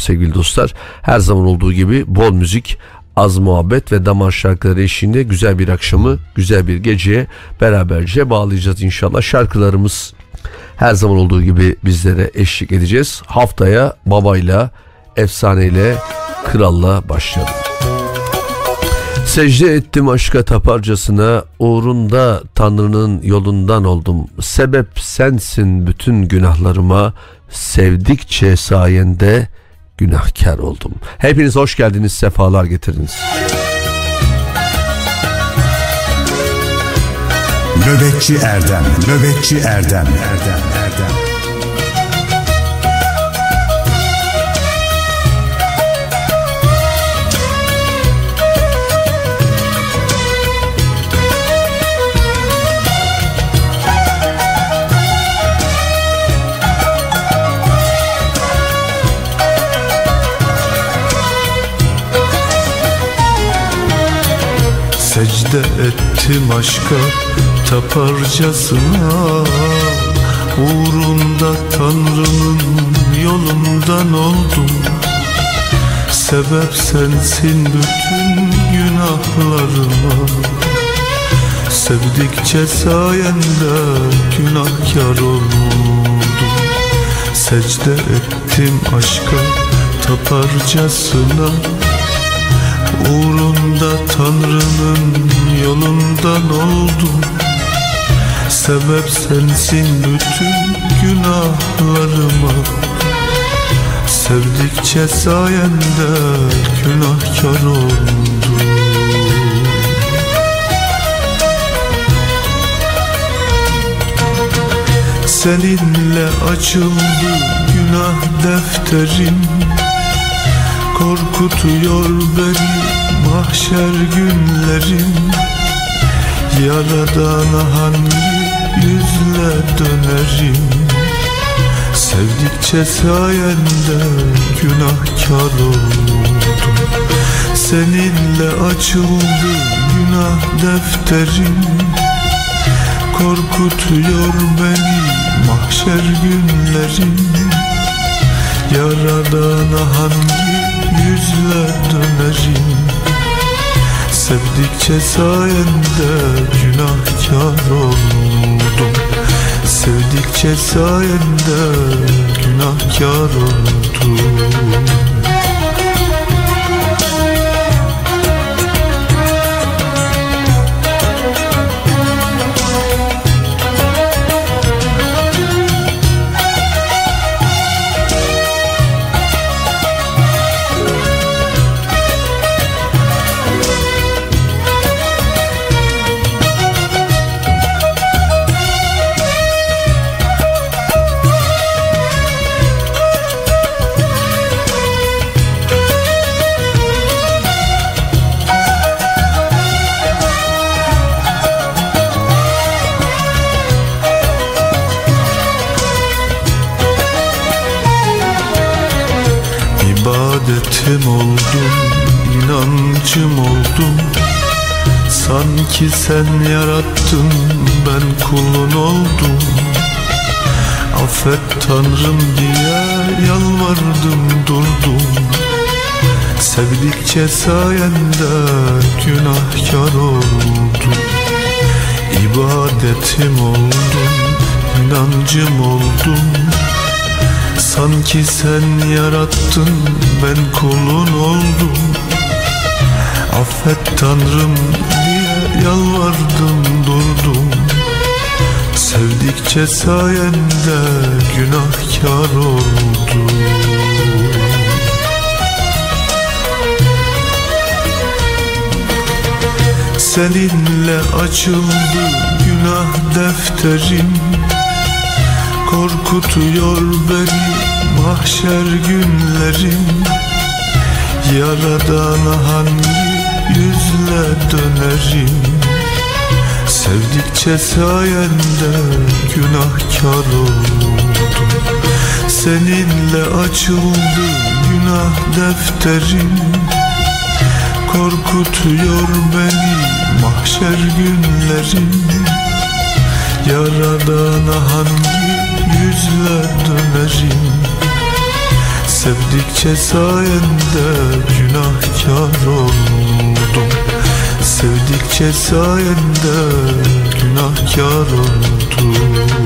sevgili dostlar. Her zaman olduğu gibi bol müzik, az muhabbet ve damar şarkıları eşliğinde güzel bir akşamı, güzel bir geceye beraberce bağlayacağız inşallah. Şarkılarımız her zaman olduğu gibi bizlere eşlik edeceğiz. Haftaya babayla, efsaneyle, kralla başlayalım. Secde ettim aşka taparcasına, uğrunda Tanrı'nın yolundan oldum. Sebep sensin bütün günahlarıma, sevdikçe sayende günahkar oldum. Hepiniz hoş geldiniz, sefalar getirdiniz. Nöbetçi Erdem, Nöbetçi Erdem, Erdem, Erdem. Secde ettim aşka taparcasına. Uğrunda Tanrı'nın yolundan oldum. Sebep sensin bütün günahlarıma. Sevdikçe sayende günahkar oldum Secde ettim aşka taparcasına Uğrunda Tanrı'nın yolundan oldum Sebep sensin bütün günahlarıma. Sevdikçe sayende günahkar oldum. Seninle açıldı günah defterim Korkutuyor beni mahşer günlerim. Yaradana hangi yüzle dönerim? Sevdikçe sayende günahkar oldum. Seninle açıldı günah defterim. Korkutuyor beni mahşer günlerim. Yaradana hangi yüzle dönerim Sevdikçe sayende günahkar oldum. Sevdikçe sayende günahkar oldum ibadetim oldum, inancım oldum. Sanki sen yarattın, ben kulun oldum. Affet Tanrım diye yalvardım durdum. Sevdikçe sayende günahkar oldum. İbadetim oldum, inancım oldum Sanki sen yarattın ben kulun oldum. Affet Tanrım diye yalvardım durdum. Sevdikçe sayende günahkar oldum. Seninle açıldı günah defterim Korkutuyor beni mahşer günlerim. Yaradana hangi yüzle dönerim? Sevdikçe sayende günahkar oldum. Seninle açıldı günah defterim. Korkutuyor beni mahşer günlerim. Yaradana hangi yüzle dönerim Sevdikçe sayende günahkar oldum. Sevdikçe sayende günahkar oldum.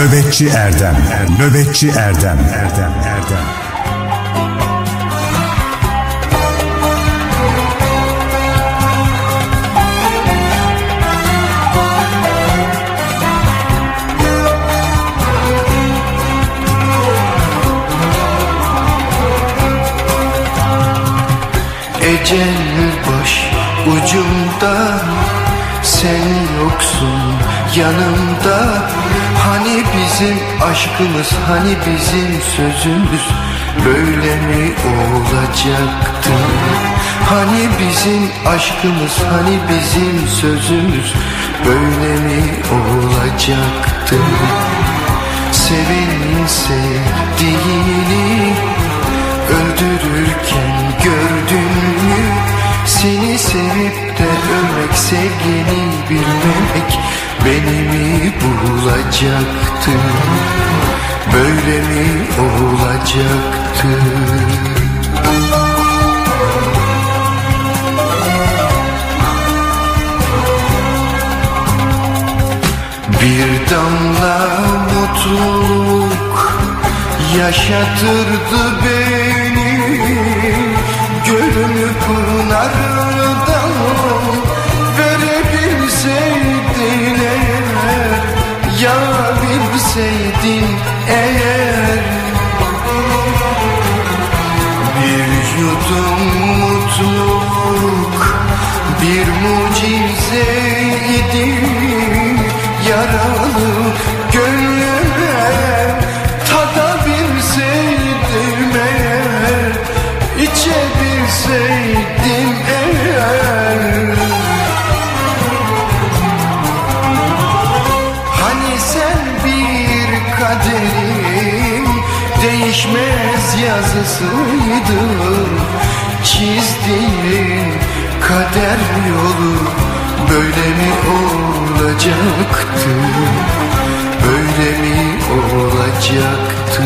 Nöbetçi Erdem. Nöbetçi Erdem. Erdem Erdem. Ecel baş ucumda Sen yoksun yanımda aşkımız hani bizim sözümüz Böyle mi olacaktı? Hani bizim aşkımız hani bizim sözümüz Böyle mi olacaktı? Sevenin sevdiğini Öldürürken gördün mü? Seni sevip de ölmek sevgini bilmemek Beni mi bulacaktı Böyle mi olacaktı? Bir damla mutluluk yaşatırdı beni. Gönül pınarından bilseydin eğer. Bir yudum mutluluk bir mucizeydi Yaralı değişmez yazısıydın Çizdiğin kader yolu böyle mi olacaktı? Böyle mi olacaktı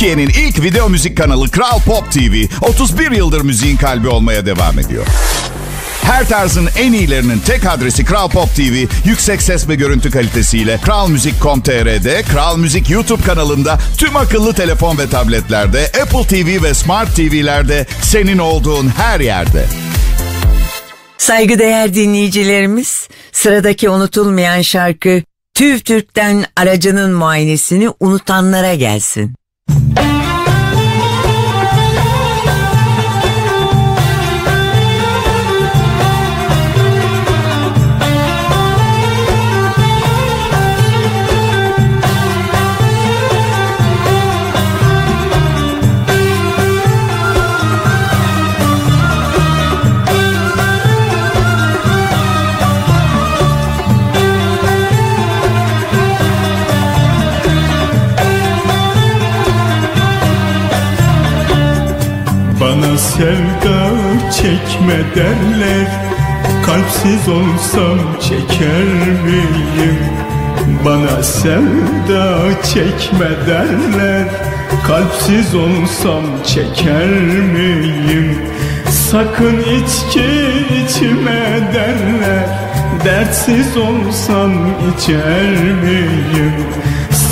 Türkiye'nin ilk video müzik kanalı Kral Pop TV 31 yıldır müziğin kalbi olmaya devam ediyor. Her tarzın en iyilerinin tek adresi Kral Pop TV, yüksek ses ve görüntü kalitesiyle Kral Müzik.com.tr'de, Kral Müzik YouTube kanalında, tüm akıllı telefon ve tabletlerde, Apple TV ve Smart TV'lerde, senin olduğun her yerde. Saygıdeğer dinleyicilerimiz, sıradaki unutulmayan şarkı TÜV TÜRK'ten aracının muayenesini unutanlara gelsin. Sevda çekme derler Kalpsiz olsam çeker miyim? Bana sevda çekme derler Kalpsiz olsam çeker miyim? Sakın içki içme derler Dertsiz olsam içer miyim?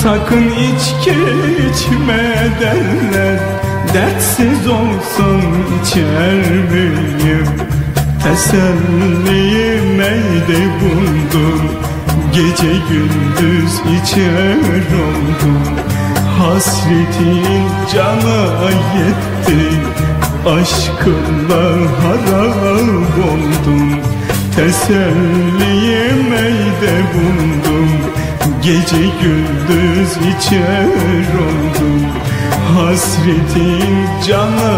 Sakın içki içme derler Dertsiz olsam içer miyim? Teselliyim eyde buldum. Gece gündüz içer oldum. Hasretin cana yetti. Aşkınla harap oldum. Teselliyim eyde buldum. Gece gündüz içer oldum Hasretin cana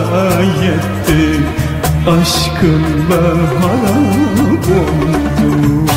yetti Aşkınla harap oldum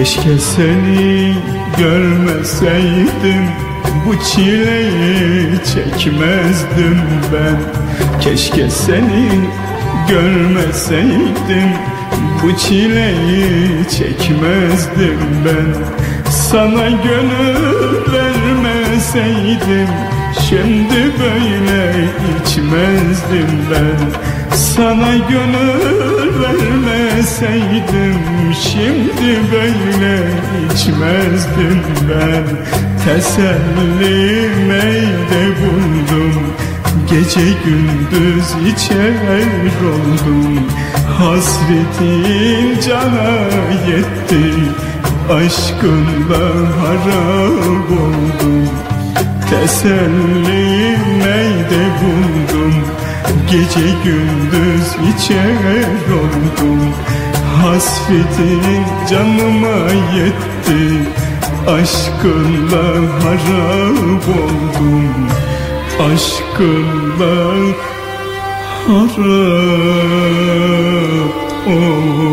Keşke seni görmeseydim Bu çileyi çekmezdim ben. Keşke seni görmeseydim Bu çileyi çekmezdim ben. Sana gönül vermeseydim Şimdi böyle içmezdim ben Sana gönül vermeseydim Şimdi böyle içmezdim ben. Teselli meyde buldum Gece gündüz içer oldum. Hasretin cana yetti Aşkınla harap oldum. Teselli neyde buldum Gece gündüz içer oldum Hasretin canıma yetti. Aşkınla harap oldum. Aşkınla harap oldum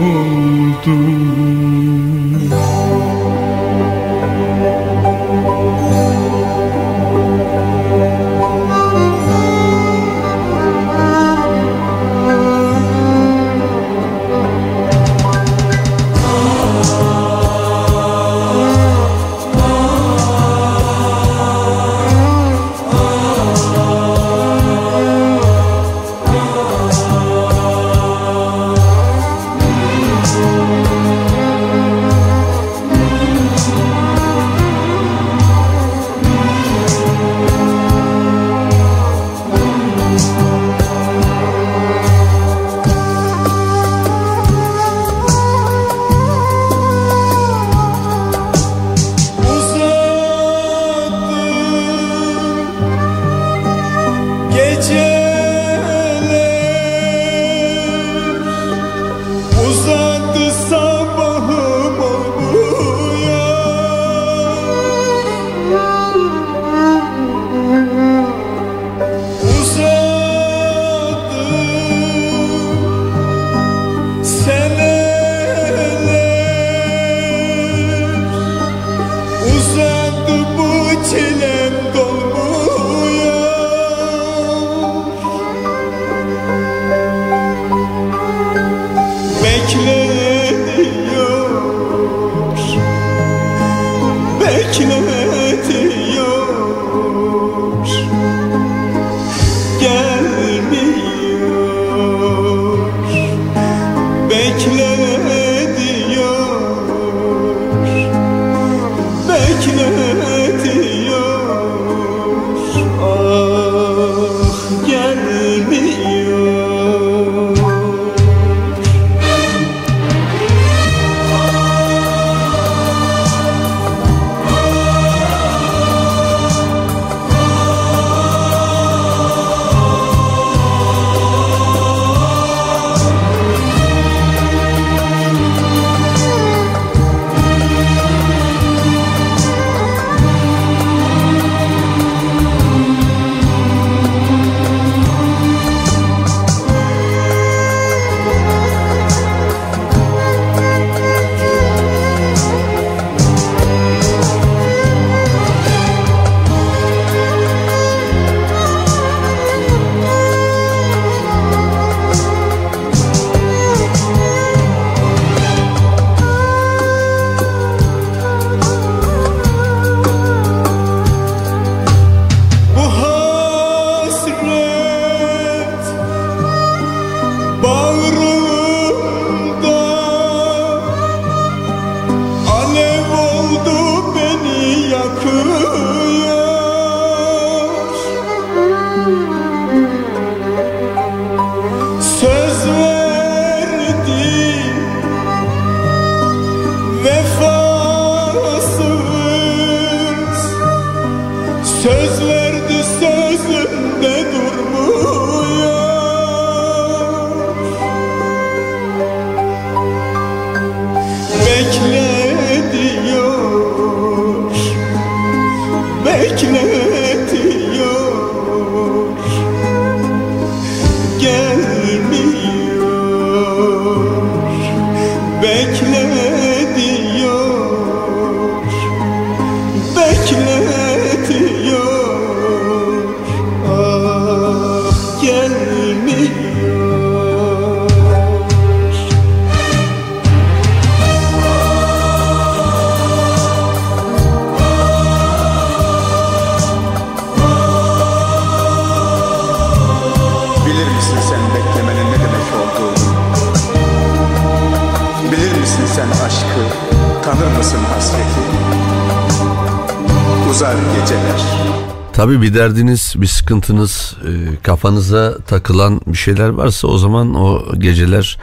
bir derdiniz, bir sıkıntınız, e, kafanıza takılan bir şeyler varsa o zaman o geceler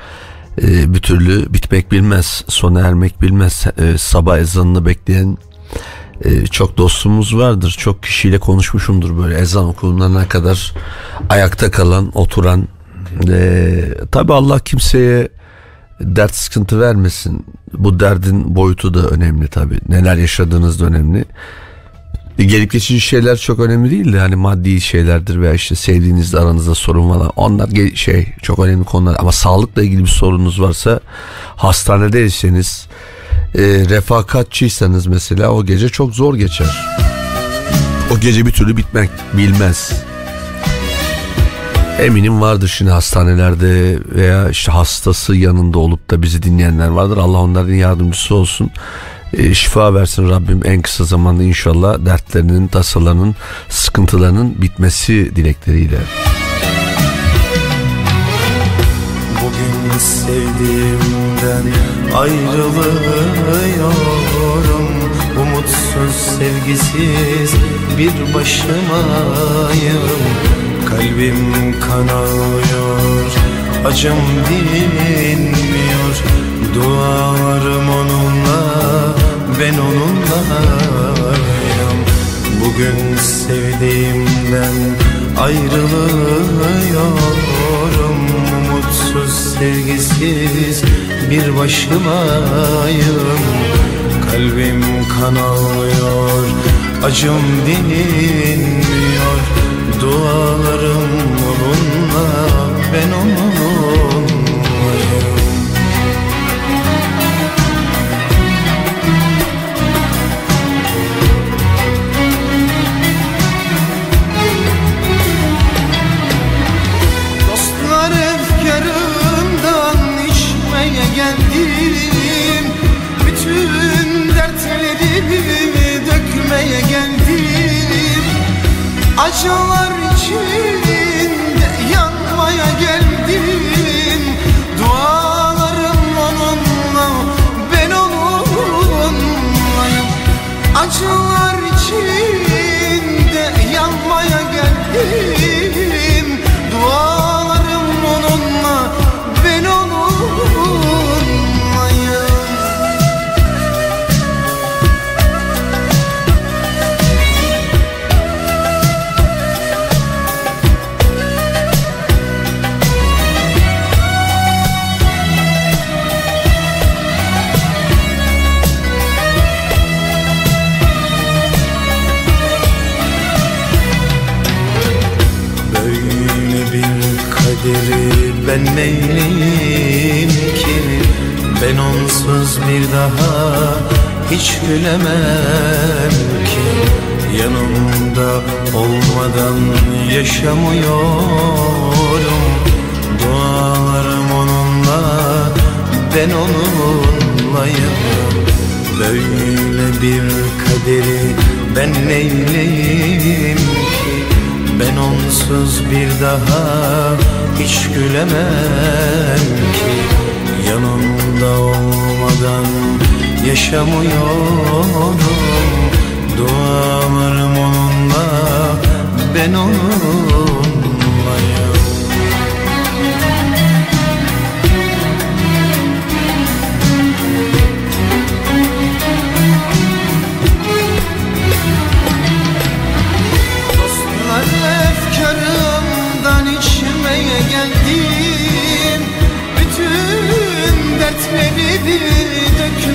e, bir türlü bitmek bilmez, sona ermek bilmez. E, sabah ezanını bekleyen çok dostumuz vardır. Çok kişiyle konuşmuşumdur böyle ezan okunana kadar ayakta kalan, oturan. Tabii Allah kimseye dert sıkıntı vermesin. Bu derdin boyutu da önemli tabii. Neler yaşadığınız da önemli. E, Gelip geçici şeyler çok önemli değil de hani maddi şeylerdir veya işte sevdiğinizle aranızda sorun var. Onlar şey çok önemli konular ama sağlıkla ilgili bir sorunuz varsa hastanedeyseniz e, refakatçıysanız mesela o gece çok zor geçer. O gece bir türlü bitmek bilmez. Eminim vardır şimdi hastanelerde veya işte hastası yanında olup da bizi dinleyenler vardır. Allah onların yardımcısı olsun. E, şifa versin Rabbim en kısa zamanda inşallah dertlerinin, tasalarının, sıkıntılarının bitmesi dilekleriyle. Bugün sevdiğimden ayrılıyorum. Umutsuz sevgisiz bir başımayım Kalbim kanıyor acım dinmiyor. Dualarım onunla ben onunlayım Bugün sevdiğimden ayrılıyorum. Umutsuz sevgisiz bir başımayım Kalbim kan ağlıyor acım dinmiyor Dualarım onunla ben onunlayım Acılar içinde yanmaya geldim Dualarım onunla ben onunlayım. Acılar içinde yanmaya geldim neyleyim ki Ben onsuz bir daha hiç gülemem ki. Yanımda olmadan yaşamıyorum. Dualarım onunla ben onunlayım. Böyle bir kaderi ben neyleyim ki ben onsuz bir daha hiç gülemem ki. Yanımda olmadan yaşamıyorum Dualarım onunla. Ben onunlayım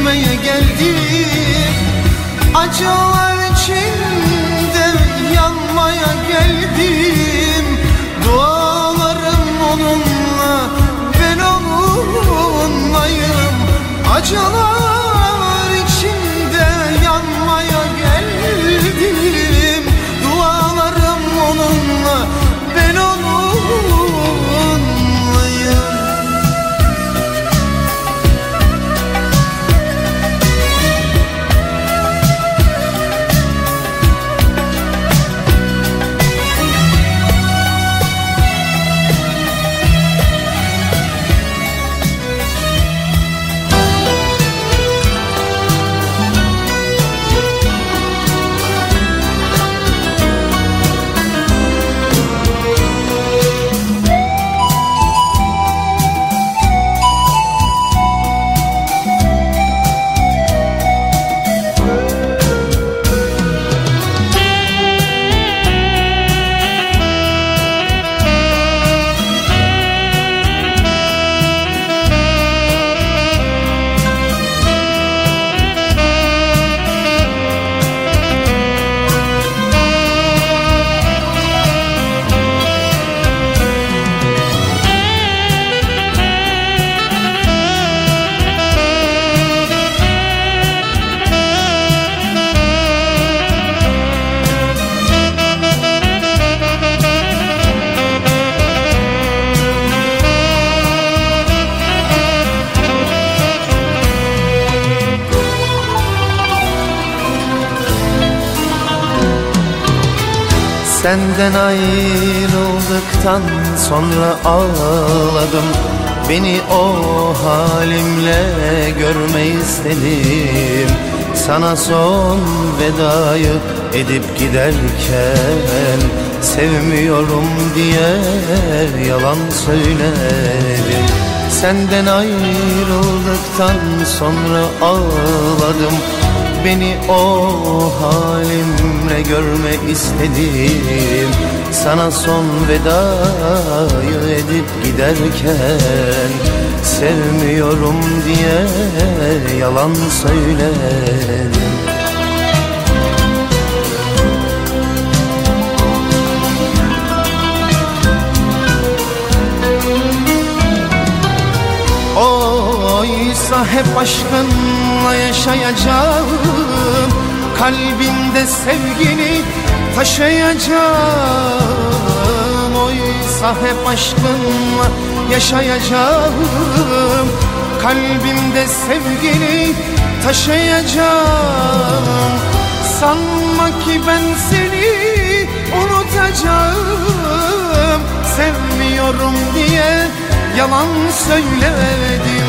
dökmeye geldim Acılar içinde yanmaya geldim. Dualarım onunla ben onunlayım. Acılar Senden ayrıldıktan sonra ağladım. Beni o halimle görme istedim. Sana son vedayı edip giderken Sevmiyorum diye yalan söyledim. Senden ayrıldıktan sonra ağladım Beni o halimle görme istedim. Sana son vedayı edip giderken Sevmiyorum diye yalan söyledim. Oysa hep aşkınla yaşayacağım. Kalbimde sevgini taşıyacağım. Oysa hep aşkınla yaşayacağım. Kalbimde sevgini taşıyacağım. Sanma ki ben seni unutacağım. Sevmiyorum diye yalan söyledim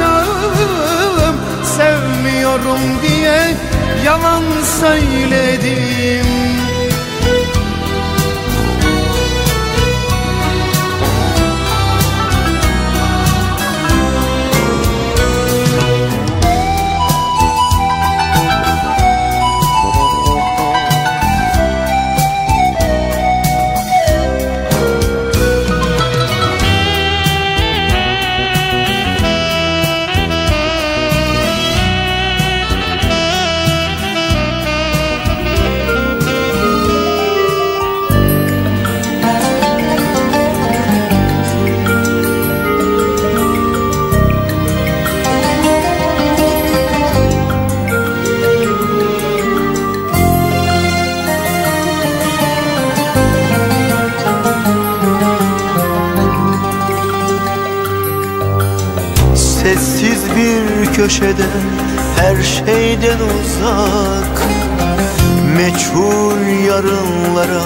unutacağım Sevmiyorum diye yalan söyledim köşede her şeyden uzak. Meçhul yarınlara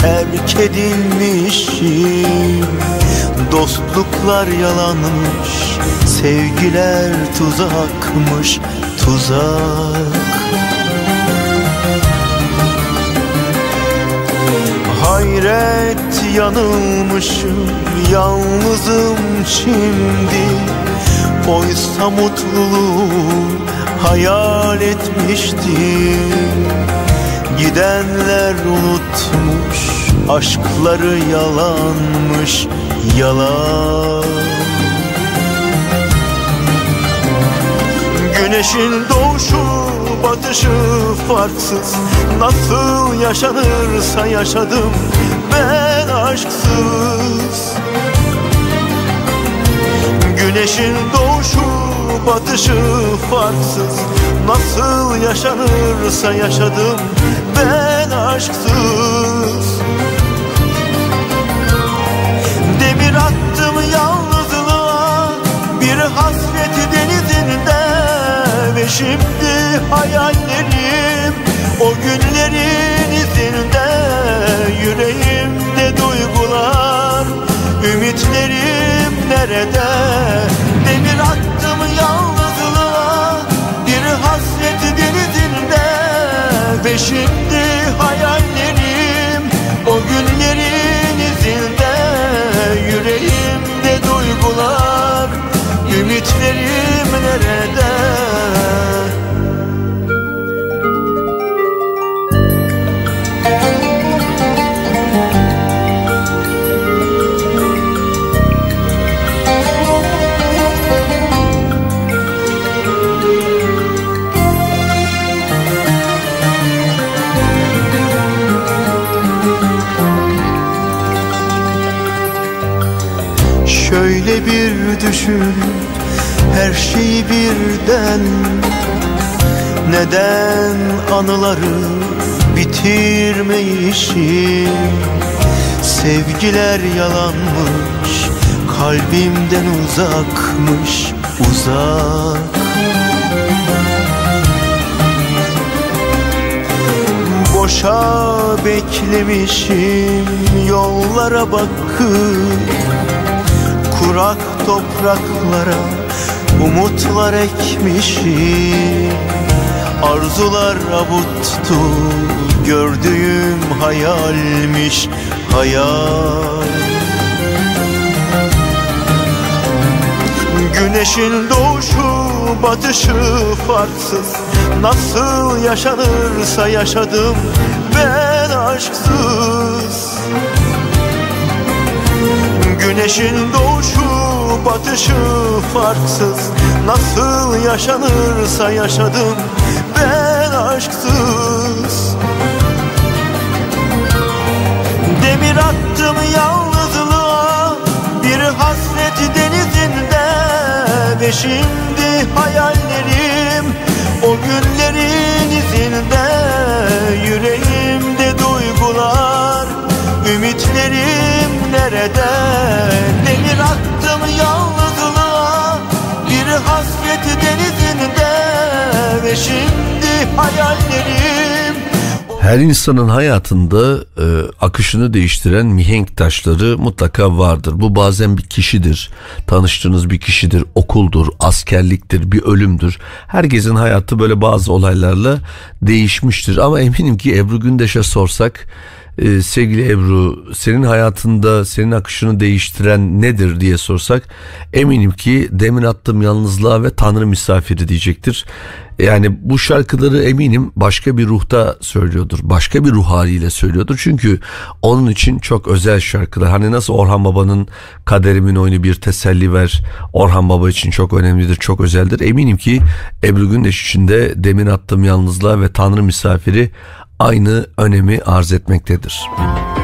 terk edilmişim. Dostluklar yalanmış, sevgiler tuzakmış, tuzak. Hayret yanılmışım, yalnızım şimdi Oysa mutluluğu hayal etmiştim Gidenler unutmuş aşkları yalanmış yalan. Güneşin doğuşu batışı farksız. Nasıl yaşanırsa yaşadım ben aşksız Güneşin doğuşu batışı farksız. Nasıl yaşanırsa yaşadım ben aşksız. Demir attım yalnızlığa bir hasret denizinde. Ve şimdi hayallerim o günlerin izinde. Yüreğimde duygular, ümitlerim nerede Demir attım yalnızlığa Bir hasret denizinde Ve şimdi hayallerim O günlerin izinde. Yüreğimde duygular Ümitlerim nerede bir düşün her şeyi birden Neden anıları bitirmeyişim Sevgiler yalanmış kalbimden uzakmış uzak. Boşa beklemişim yollara bakıp Kurak topraklara umutlar ekmişim. Arzular avuttu gördüğüm hayalmiş hayal. Güneşin doğuşu batışı farksız. Nasıl yaşanırsa yaşadım ben aşksız. Güneşin doğuşu batışı farksız Nasıl yaşanırsa yaşadım ben aşksız. Demir attım yalnızlığa bir hasret denizinde Ve şimdi hayallerim o günlerin izinde Yüreğimde duygular ümitlerim nerede Demir attım yalnızlığa bir hasret denizinde Ve şimdi hayallerim Her insanın hayatında e, akışını değiştiren mihenk taşları mutlaka vardır. Bu bazen bir kişidir, tanıştığınız bir kişidir, okuldur, askerliktir, bir ölümdür. Herkesin hayatı böyle bazı olaylarla değişmiştir. Ama eminim ki Ebru Gündeş'e sorsak e, sevgili Ebru senin hayatında senin akışını değiştiren nedir diye sorsak eminim ki demin attığım yalnızlığa ve Tanrı misafiri diyecektir. Yani bu şarkıları eminim başka bir ruhta söylüyordur. Başka bir ruh haliyle söylüyordur. Çünkü onun için çok özel şarkılar. Hani nasıl Orhan Baba'nın kaderimin oyunu bir teselli ver. Orhan Baba için çok önemlidir, çok özeldir. Eminim ki Ebru Gündeş için de demin attığım yalnızlığa ve Tanrı misafiri aynı önemi arz etmektedir. Hiç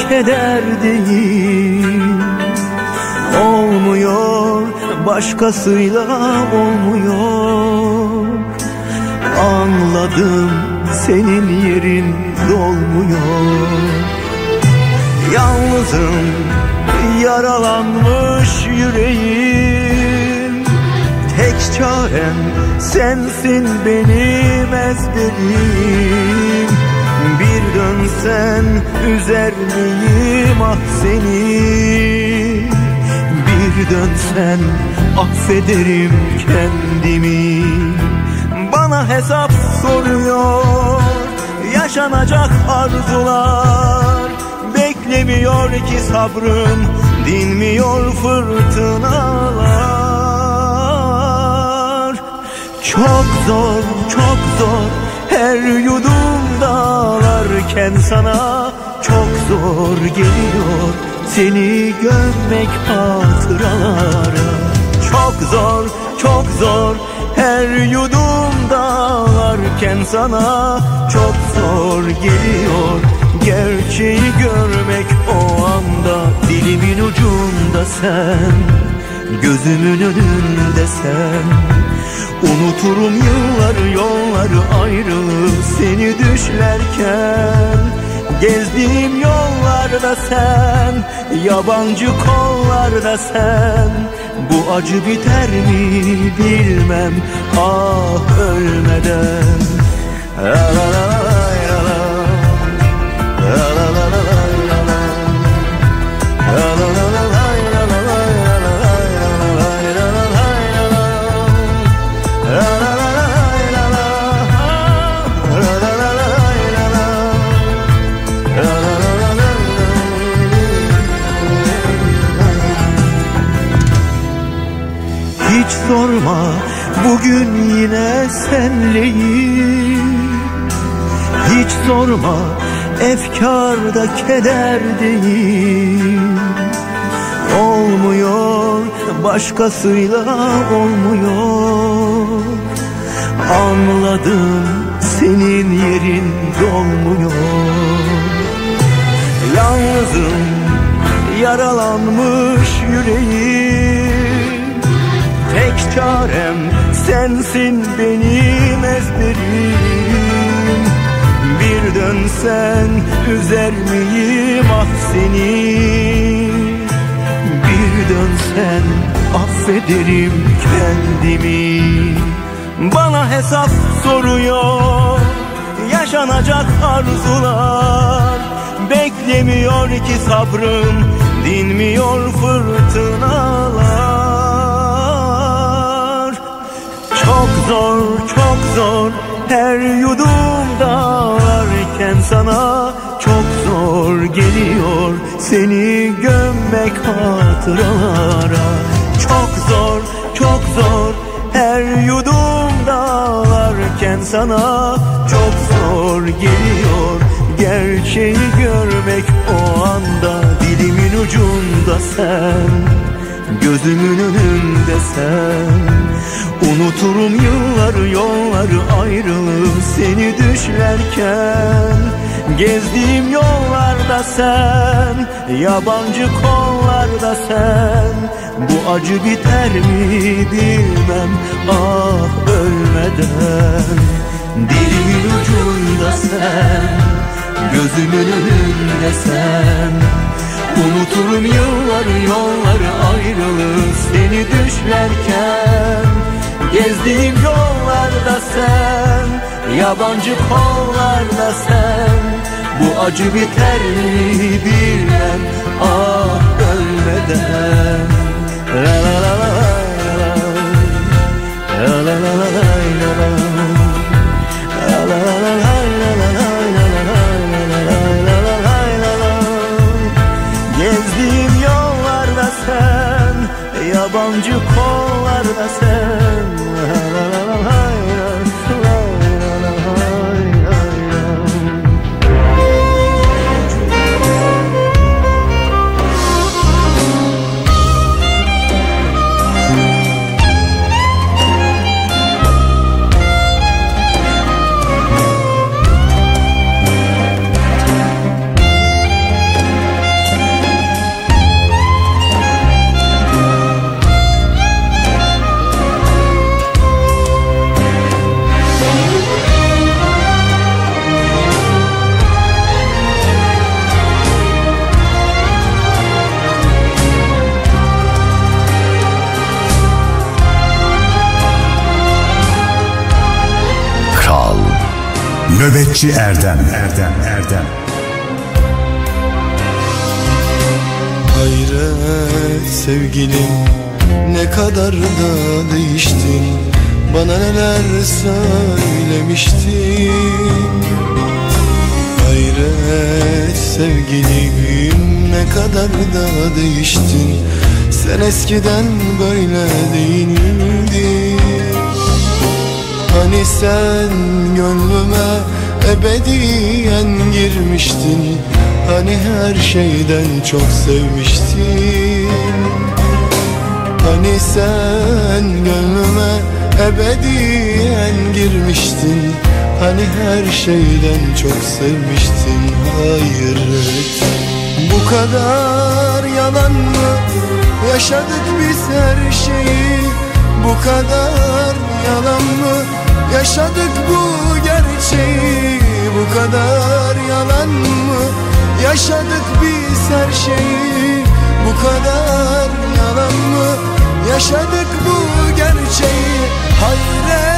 efkarda kederdeyim Olmuyor başkasıyla olmuyor. Anladım senin yerin dolmuyor. Yalnızım yaralanmış yüreğim. Tek çarem sensin benim ezberim Bir dönsen üzer miyim? Ah seni. Bir dönsen affederim kendimi. Bana hesap soruyor Yaşanacak arzular. Beklemiyor ki sabrım Dinmiyor fırtınalar. Çok zor, çok zor Her yudum dağlarken sana Çok zor geliyor Seni gömmek hatıralara. Çok zor, çok zor Her yudum dağlarken sana Çok zor geliyor. Gerçeği görmek o anda Dilimin ucunda sen Gözümün önünde sen Unuturum yılları yolları ayrılık seni düşlerken. Gezdiğim yollarda sen Yabancı kollarda sen. Bu acı biter mi bilmem Ah ölmeden. La la la sorma bugün yine senleyim. Hiç sorma efkarda kederdeyim Olmuyor başkasıyla olmuyor. Anladım senin yerin dolmuyor. Yalnızım yaralanmış yüreğim çarem sensin benim ezberim. Bir dönsen üzer miyim ah seni? Bir dönsen affederim kendimi. Bana hesap soruyor Yaşanacak arzular. Beklemiyor ki sabrım Dinmiyor fırtınalar zor, çok zor. Her yudum dağlarken sana Çok zor geliyor. Seni gömmek hatıralara Çok zor, çok zor. Her yudum dağlarken sana Çok zor geliyor. Gerçeği görmek o anda Dilimin ucunda sen Gözümün önünde sen Unuturum yılları yolları ayrılık seni düşlerken. Gezdiğim yollarda sen Yabancı kollarda sen. Bu acı biter mi bilmem ah ölmeden. Dilimin ucunda sen Gözümün önünde sen. Unuturum yılları yolları ayrılık seni düşlerken Gezdiğim yollarda sen Yabancı kollarda sen. Bu acı biter mi bilmem Ah ölmeden. La la la la la La la la. La Nöbetçi Erdem. Erdem Erdem. Hayret sevgilim ne kadar da değiştin. Bana neler söylemiştin. Hayret sevgilim ne kadar da değiştin. Sen eskiden böyle değildin. Hani sen gönlüme ebediyen girmiştin. Hani her şeyden çok sevmiştin. Hani sen gönlüme ebediyen girmiştin. Hani her şeyden çok sevmiştin. Hayret Bu kadar yalan mı? Yaşadık biz her şeyi. Bu kadar yalan mı Yaşadık bu gerçeği Bu kadar yalan mı? Yaşadık biz her şeyi Bu kadar yalan mı? Yaşadık bu gerçeği Hayret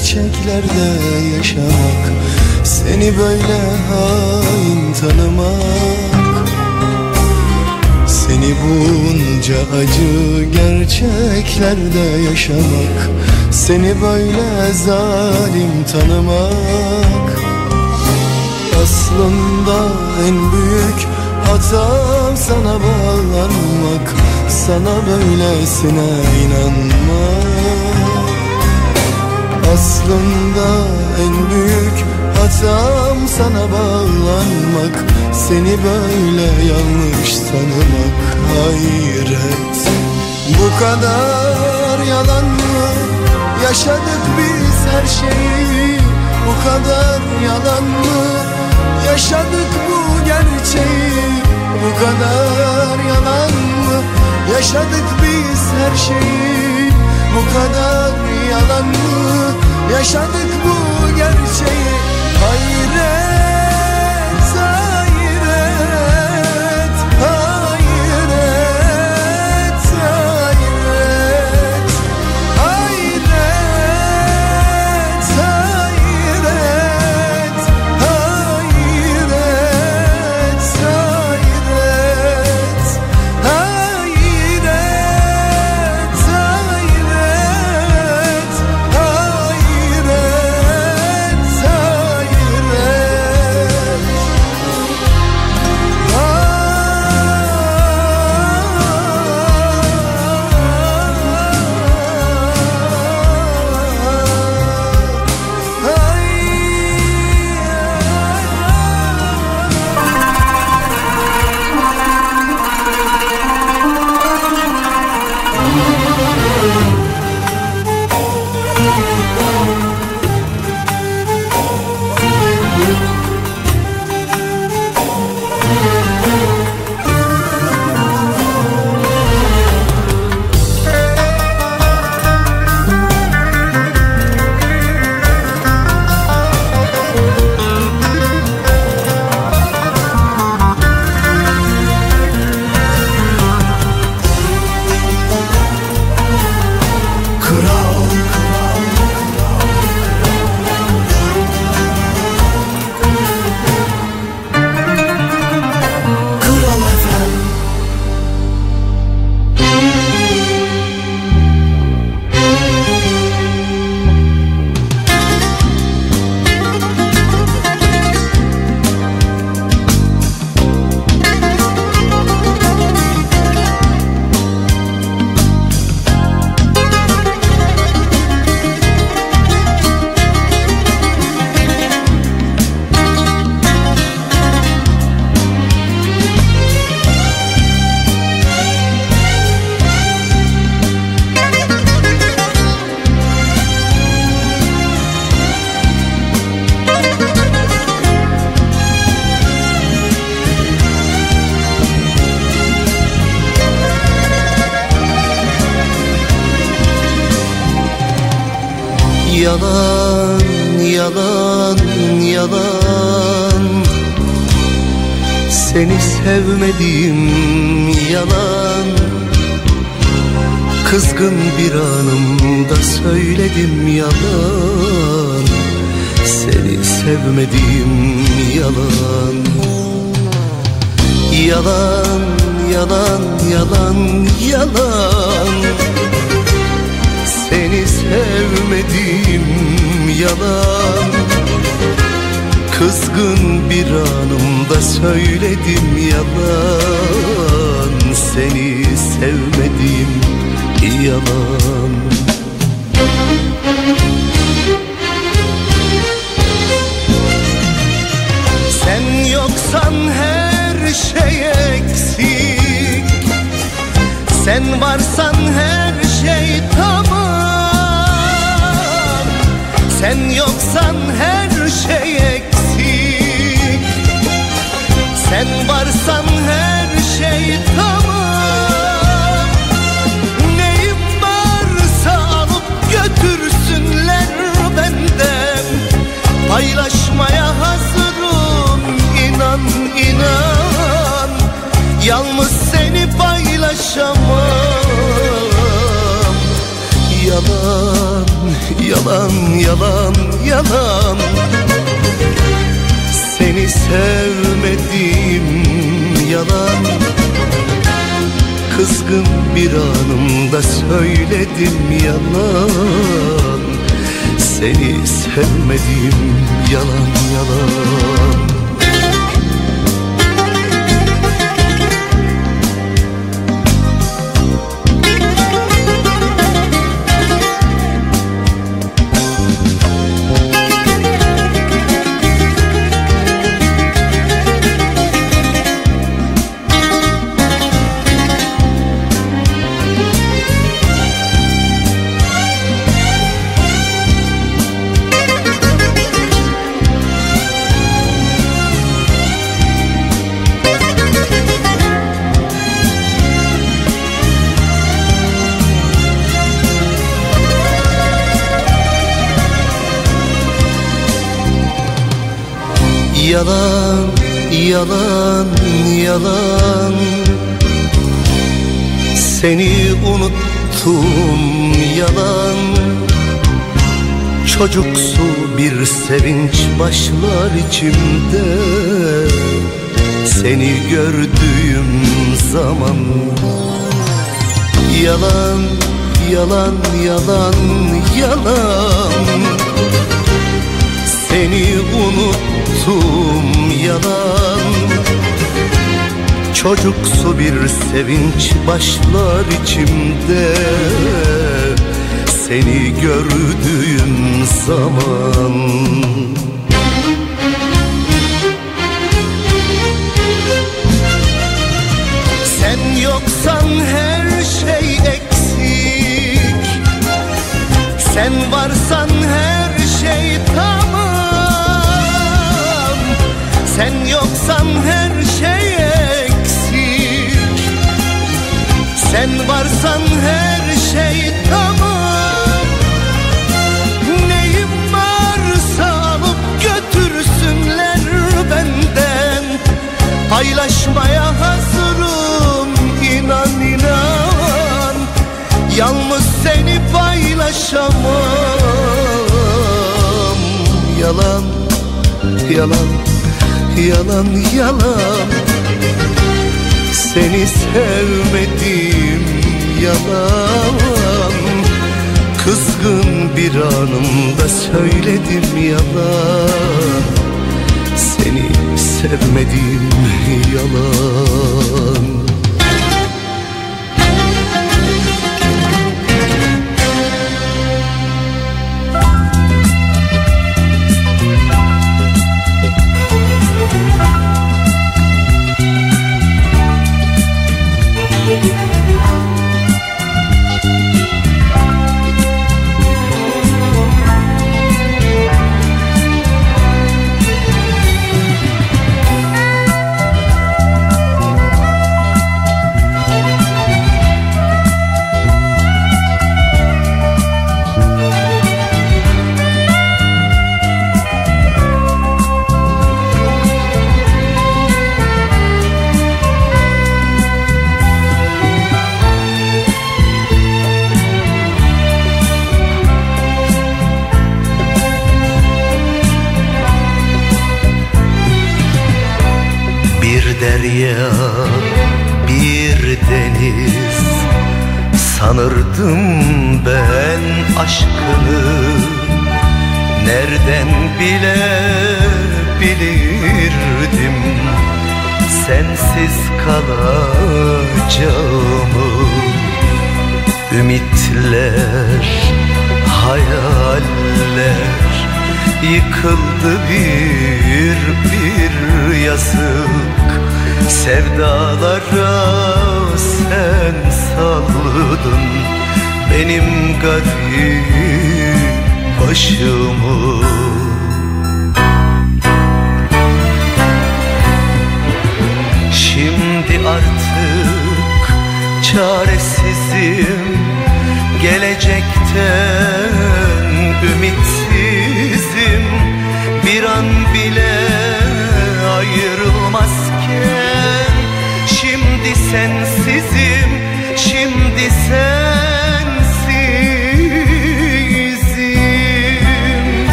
gerçeklerde yaşamak Seni böyle hain tanımak. Seni bunca acı gerçeklerde yaşamak Seni böyle zalim tanımak. Aslında en büyük hatam sana bağlanmak Sana böylesine inanmak Aslında en büyük hatam sana bağlanmak. Seni böyle yanlış tanımak. Hayret. Bu kadar yalan mı? Yaşadık biz her şeyi. Bu kadar yalan mı? Yaşadık bu gerçeği. Bu kadar yalan mı? Yaşadık biz her şeyi. Bu kadar yalan mı yaşadık bu gerçeği. Hayret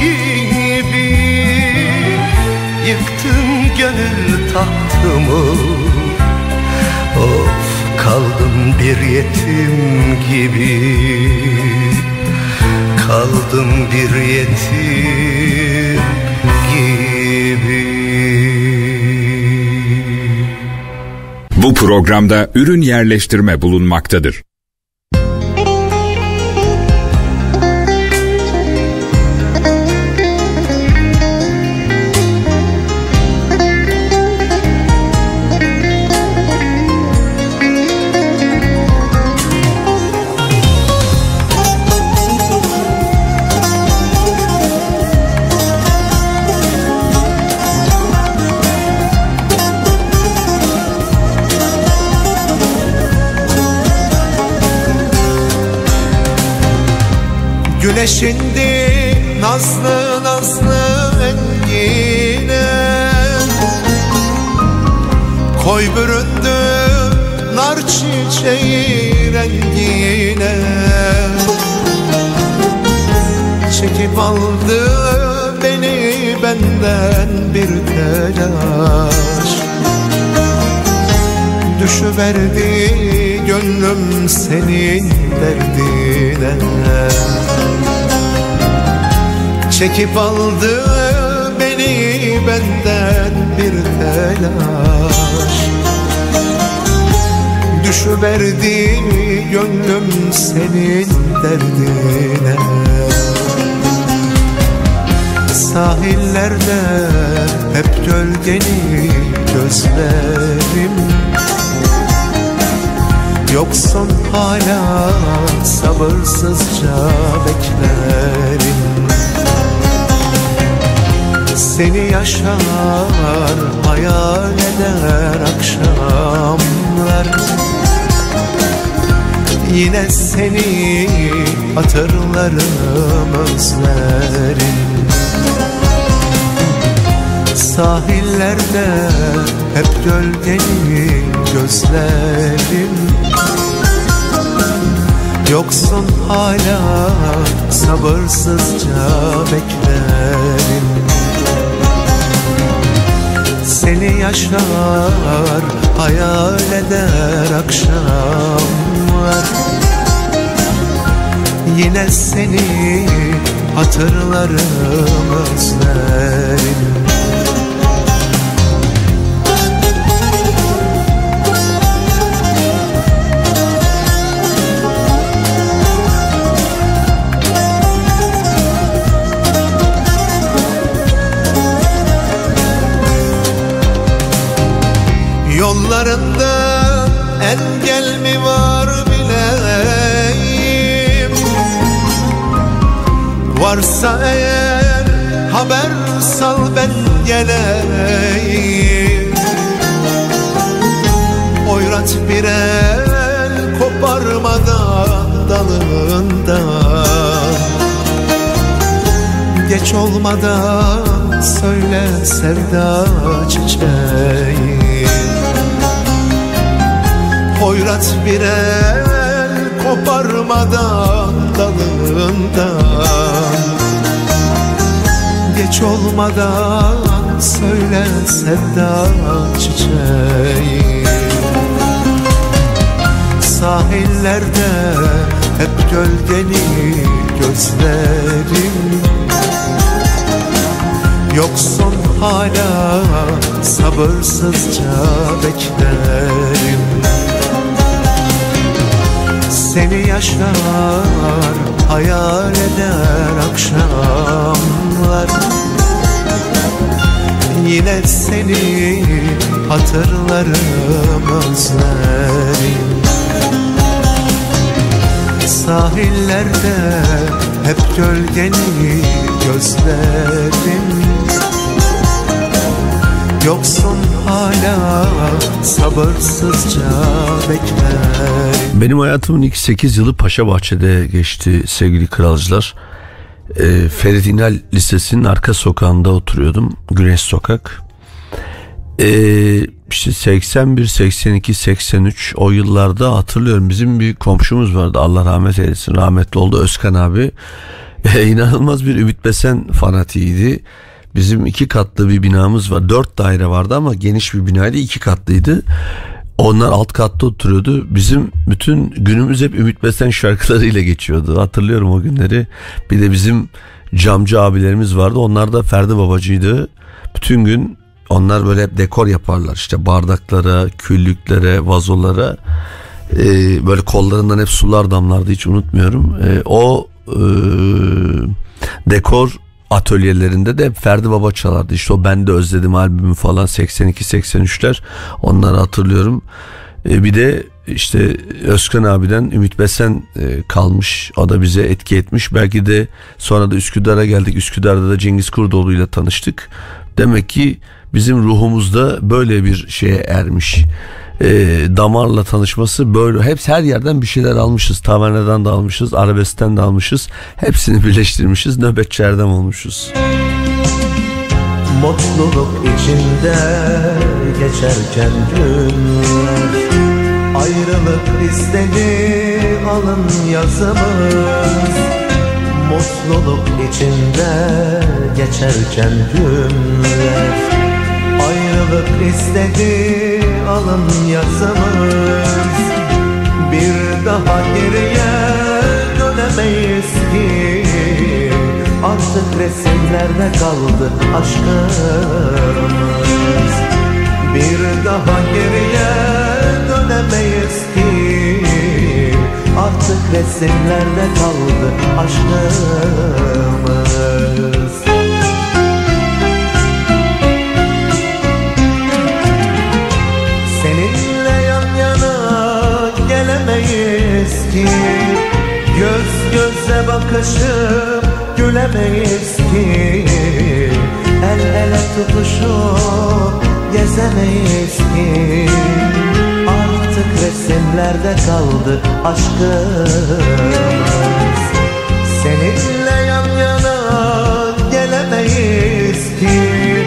gibi Yıktın gönül tahtımı. Of kaldım bir yetim gibi. Kaldım bir yetim gibi. Bu programda ürün yerleştirme bulunmaktadır. Güneşindi nazlı nazlı engine Koy büründü nar çiçeği rengine. Çekip aldı beni benden bir telaş. Düşüverdi gönlüm senin derdine Çekip aldı beni benden bir telaş. Düşüverdi gönlüm senin derdine. Sahillerde hep gölgeni gözlerim. Yoksun hala sabırsızca beklerim Seni yaşar hayal eder akşamlar Yine seni hatırlarım özlerim. Sahillerde hep gölgeni gözlerim. Yoksun hala sabırsızca beklerim Seni yaşar hayal eder akşamlar. Yine seni hatırlarım özlerim Yollarında engel mi var bileyim? Varsa eğer haber sal ben geleyim. Oyrat bir el koparmadan dalından. Geç olmadan söyle sevda çiçeği Hoyrat bir el koparmadan dalından Geç olmadan söyle sevda çiçeği. Sahillerde hep gölgeni gözlerim. Yoksun hala sabırsızca beklerim Seni yaşar hayal eder akşamlar. Yine seni hatırlarım özlerim. Sahillerde hep gölgeni gözlerim. Yoksun hala sabırsızca beklerim Benim hayatımın ilk 8 yılı Paşa Bahçe'de geçti sevgili kralcılar. Ee, Ferit İnal Lisesi'nin arka sokağında oturuyordum. Güneş Sokak. Ee, işte 81, 82, 83 o yıllarda hatırlıyorum. Bizim bir komşumuz vardı. Allah rahmet eylesin. Rahmetli oldu Özkan abi. Ee, inanılmaz bir Ümit Besen fanatiydi. Bizim iki katlı bir binamız var. Dört daire vardı ama geniş bir binaydı. iki katlıydı. Onlar alt katta oturuyordu. Bizim bütün günümüz hep Ümit Besen şarkılarıyla geçiyordu. Hatırlıyorum o günleri. Bir de bizim camcı abilerimiz vardı. Onlar da Ferdi Babacı'ydı. Bütün gün onlar böyle hep dekor yaparlar işte bardaklara, küllüklere, vazolara e, böyle kollarından hep sular damlardı hiç unutmuyorum. E, o e, dekor atölyelerinde de Ferdi Baba çalardı. İşte o Ben de Özledim albümü falan 82-83'ler onları hatırlıyorum. E, bir de işte Özkan abiden Ümit Besen e, kalmış. O da bize etki etmiş. Belki de sonra da Üsküdar'a geldik. Üsküdar'da da Cengiz Kurdoğlu ile tanıştık. Demek ki bizim ruhumuzda böyle bir şeye ermiş. E, damarla tanışması böyle. Hepsi her yerden bir şeyler almışız. Tavernadan da almışız. Arabeskten de almışız. Hepsini birleştirmişiz. Nöbetçi Erdem olmuşuz. Mutluluk içinde geçerken günler Ayrılık istedi alın yazımız Mutluluk içinde geçerken günler Ayrılık istedi alın yazımız Bir daha geriye dönemeyiz ki. Artık resimlerde kaldı aşkımız. Bir daha geriye dönemeyiz ki. Artık resimlerde kaldı aşkımız göze bakışıp gülemeyiz ki. El ele tutuşup gezemeyiz ki. Artık resimlerde kaldı aşkımız. Seninle yan yana gelemeyiz ki.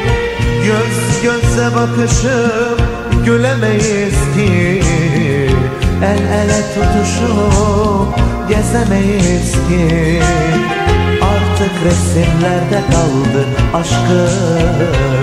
Göz göze bakışıp gülemeyiz ki El ele tutuşup gezemeyiz ki Artık resimlerde kaldı aşkımız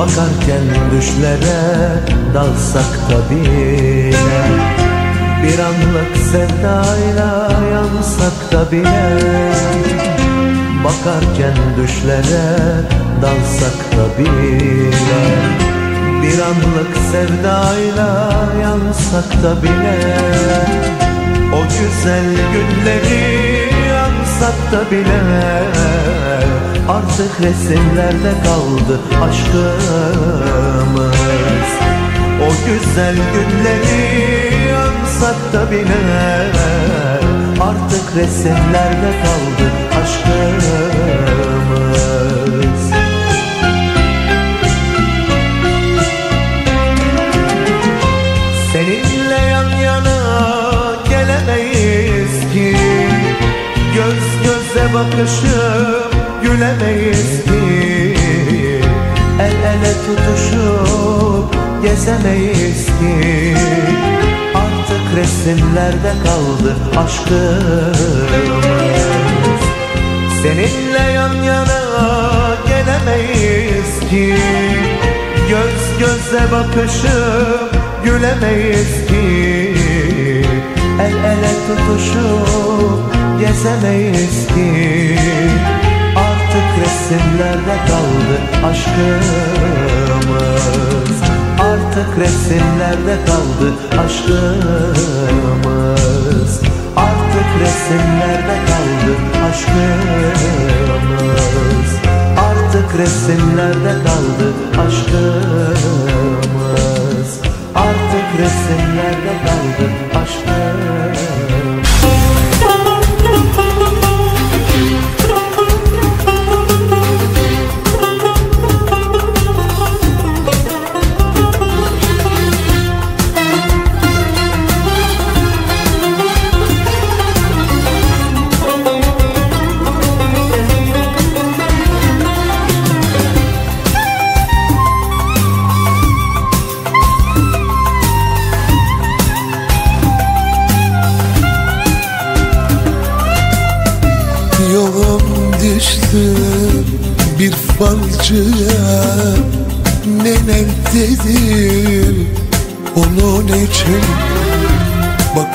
Bakarken düşlere dalsak da Bir anlık sevdayla yansak da bile. Bakarken düşlere dalsak da bile. Bir anlık sevdayla yansak da bile. O güzel günleri yansak da bile Artık resimlerde kaldı aşkımız. O güzel günleri yansak da bile Artık resimlerde kaldı aşkımız. Seninle yan yana gelemeyiz ki Göz göze bakışıp gülemeyiz ki. El ele tutuşup gezemeyiz ki. Artık resimlerde kaldı aşkımız. Seninle yan yana gelemeyiz ki. Göz göze bakışıp gülemeyiz ki. El ele tutuşup gezemeyiz ki resimlerde kaldı aşkımız. Artık resimlerde kaldı aşkımız. Artık resimlerde kaldı aşkımız. Artık resimlerde kaldı aşkımız. Artık resimlerde kaldı aşkım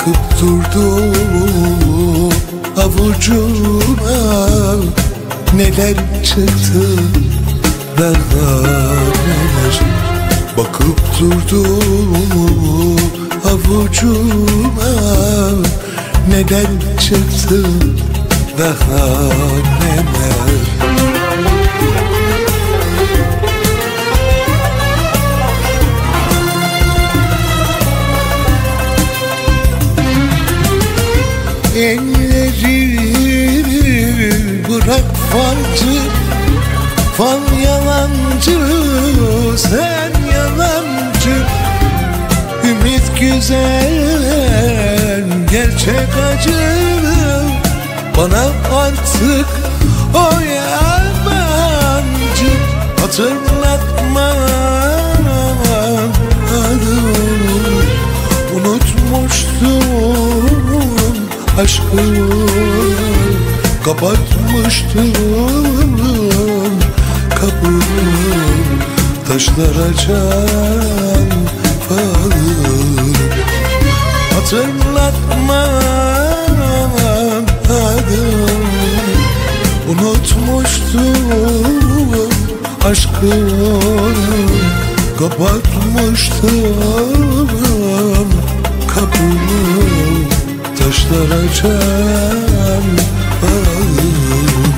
Bakıp durdum avucuma. Neler çıktı daha neler. Bakıp durdum avucuma. Neler çıktı daha neler Elleri bırak falcı Fal yalancı sen yalancı. Ümit güzel gerçek acı. Bana artık o yabancı Hatırlatma adını Unutmuştum aşkı Kapatmıştım kapımı Taşlara can falım Hatırlatma adını Unutmuştum aşkı Kapatmıştım. Kapımı Taşlara can falım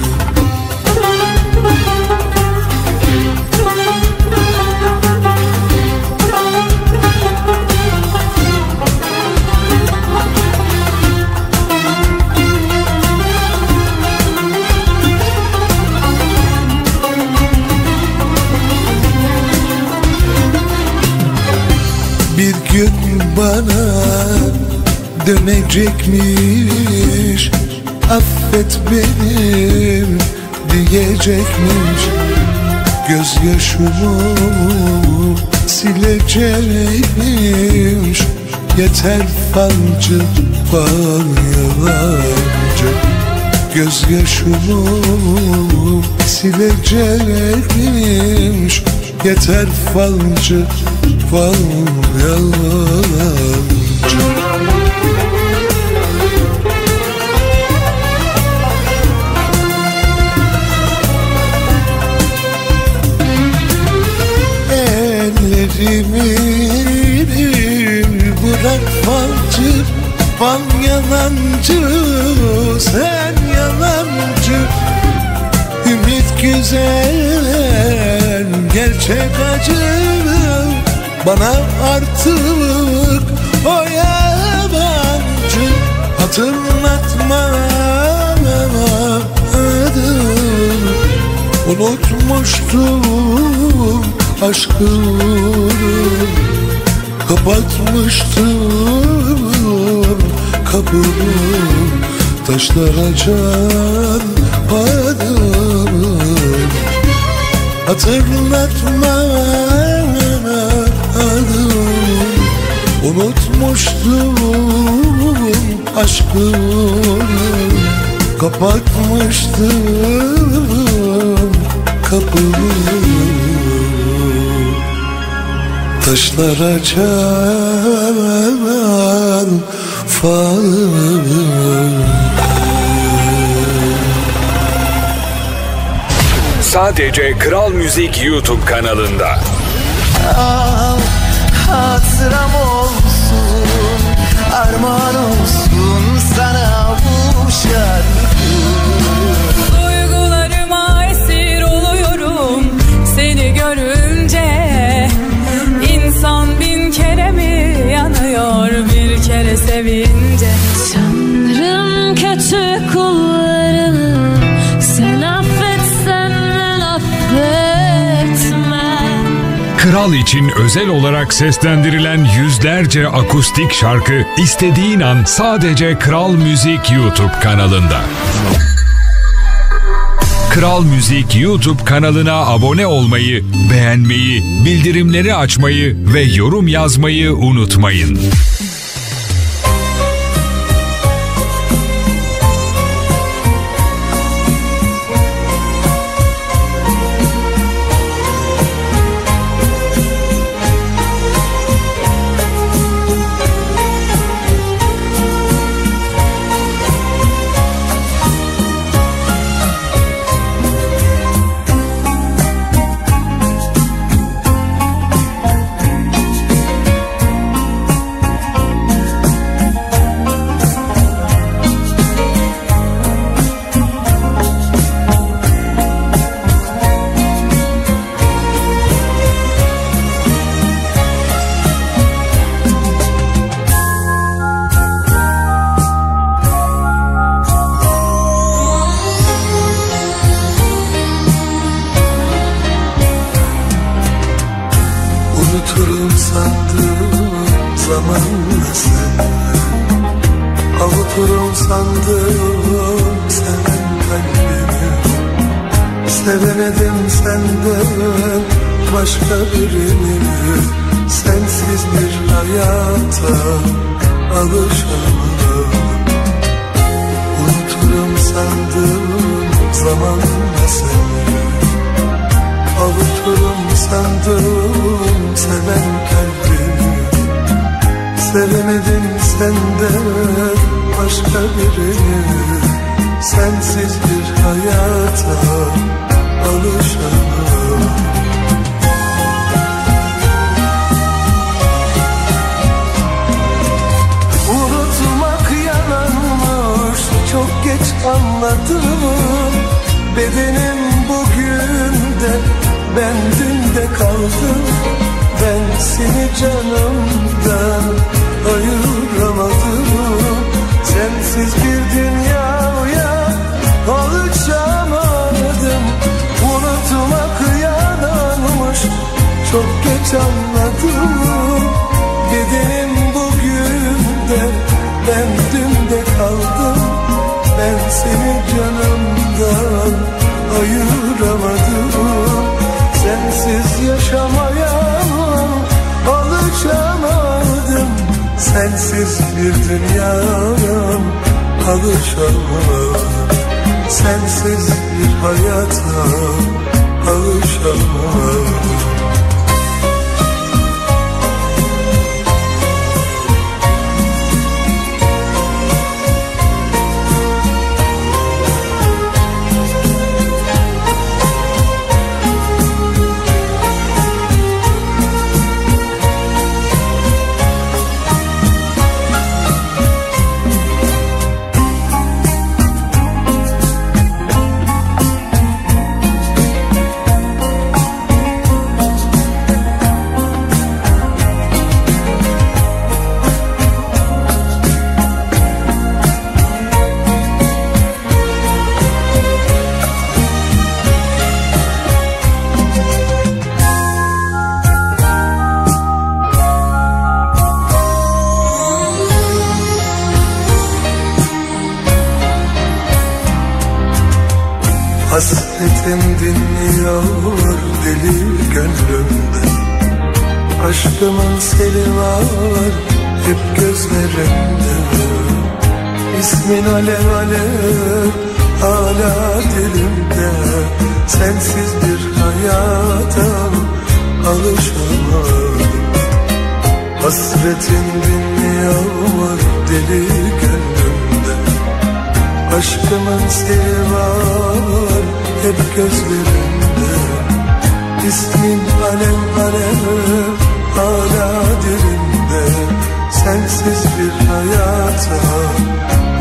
dönecekmiş Affet benim diyecekmiş. Gözyaşımı silecekmiş Yeter falcı fal yalancı Gözyaşımı silecekmiş Yeter falcı fal yalancı Ellerimi bırak falcı Fal yalancı sen yalancı. Ümit güzel gerçek acı. Bana artık o yabancı. Hatırlatma adını. Unutmuştum aşkını Kapatmıştım kapımı. Taşlara adını Hatırlatma adını Unutmuştum aşkını Kapatmıştım kapımı Taşlara can falım Sadece Kral Müzik YouTube kanalında. Al hatıram olsun Kral için özel olarak seslendirilen yüzlerce akustik şarkı istediğin an sadece Kral Müzik YouTube kanalında. Kral Müzik YouTube kanalına abone olmayı, beğenmeyi, bildirimleri açmayı ve yorum yazmayı unutmayın. Sevemedim senden? Başka birini Sensiz bir hayata alışamadım. Unuturum sandığım zamanla seni. Avuturum sandım seven kalbimi. Sevemedim senden başka birini Sensiz bir hayata Unutmak yalanmış çok geç anladım. Bedenim bugün de ben dün de kaldım. Ben seni canımdan ayıramadım. Sensiz bir dünyaya çok geç anladım. Bedenim bugün de ben dün de kaldım. Ben seni canımdan ayıramadım. Sensiz yaşamaya alışamadım. Sensiz bir dünyaya alışamadım. Sensiz bir hayata alışamadım İsmin alev alev hala dilimde. Sensiz bir hayata alışamadım Hasretin dinliyor deli gönlümde. Aşkımın seni var hep gözlerimde. İsmin alev alev hala dilimde. Sensiz bir hayata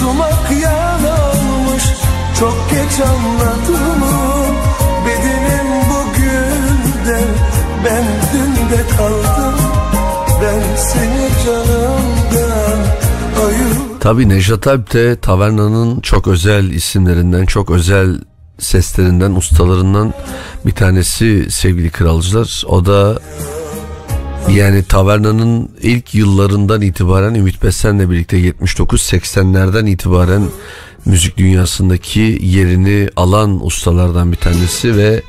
ayıramadım unutmak yanılmış Çok geç anladım. Bedenim bugün de Ben dünde kaldım. Ben seni canımdan ayır Tabi Necdet Alp de Taverna'nın çok özel isimlerinden, çok özel seslerinden, ustalarından bir tanesi sevgili kralcılar. O da yani Taverna'nın ilk yıllarından itibaren Ümit Besen'le birlikte 79-80'lerden itibaren müzik dünyasındaki yerini alan ustalardan bir tanesi ve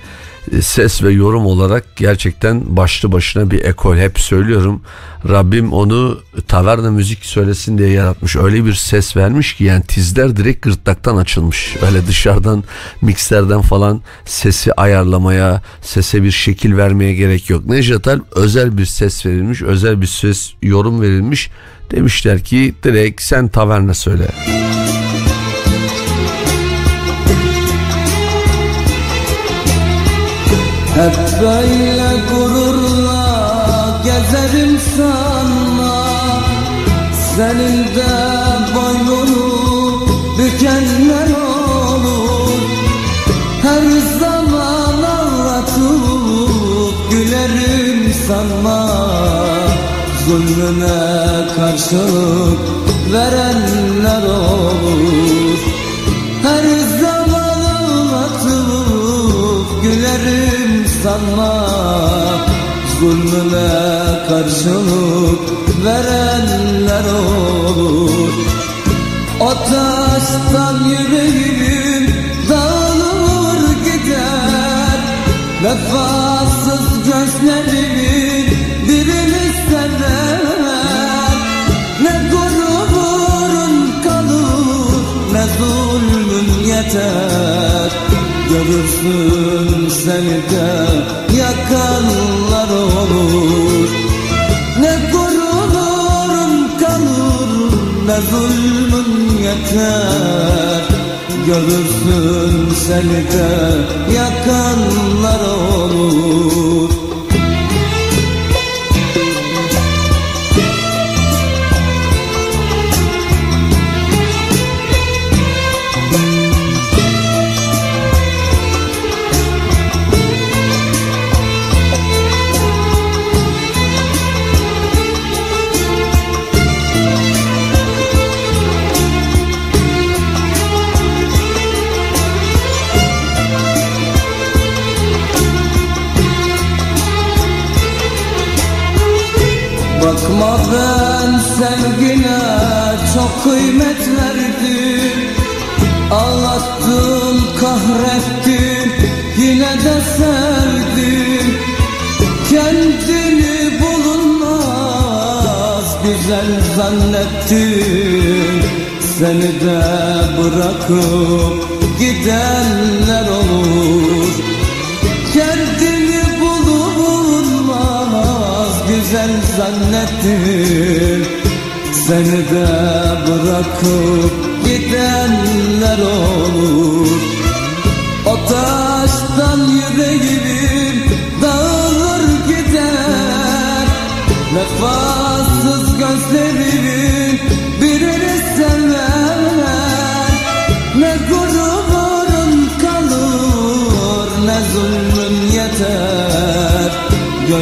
ses ve yorum olarak gerçekten başlı başına bir ekol. Hep söylüyorum Rabbim onu taverna müzik söylesin diye yaratmış. Öyle bir ses vermiş ki yani tizler direkt gırtlaktan açılmış. Öyle dışarıdan mikserden falan sesi ayarlamaya, sese bir şekil vermeye gerek yok. Necdet Alp özel bir ses verilmiş, özel bir ses yorum verilmiş. Demişler ki direkt sen taverna söyle. Hep böyle gururla gezerim sanma Senin de boynunu bükenler olur. Her zaman ağlatıp gülerim sanma Zulmüne karşılık verenler olur sanma Zulmüne karşılık verenler olur. O taştan yüreğim dağılır gider. Vefasız gözlerimin birini sever. Ne gururun kalır ne zulmün yeter. Görürsün yeter Görürsün seni de yakanlar zannettim Seni de bırakıp gidenler olur. Kendini bulunmaz güzel zannettim Seni de bırakıp gidenler olur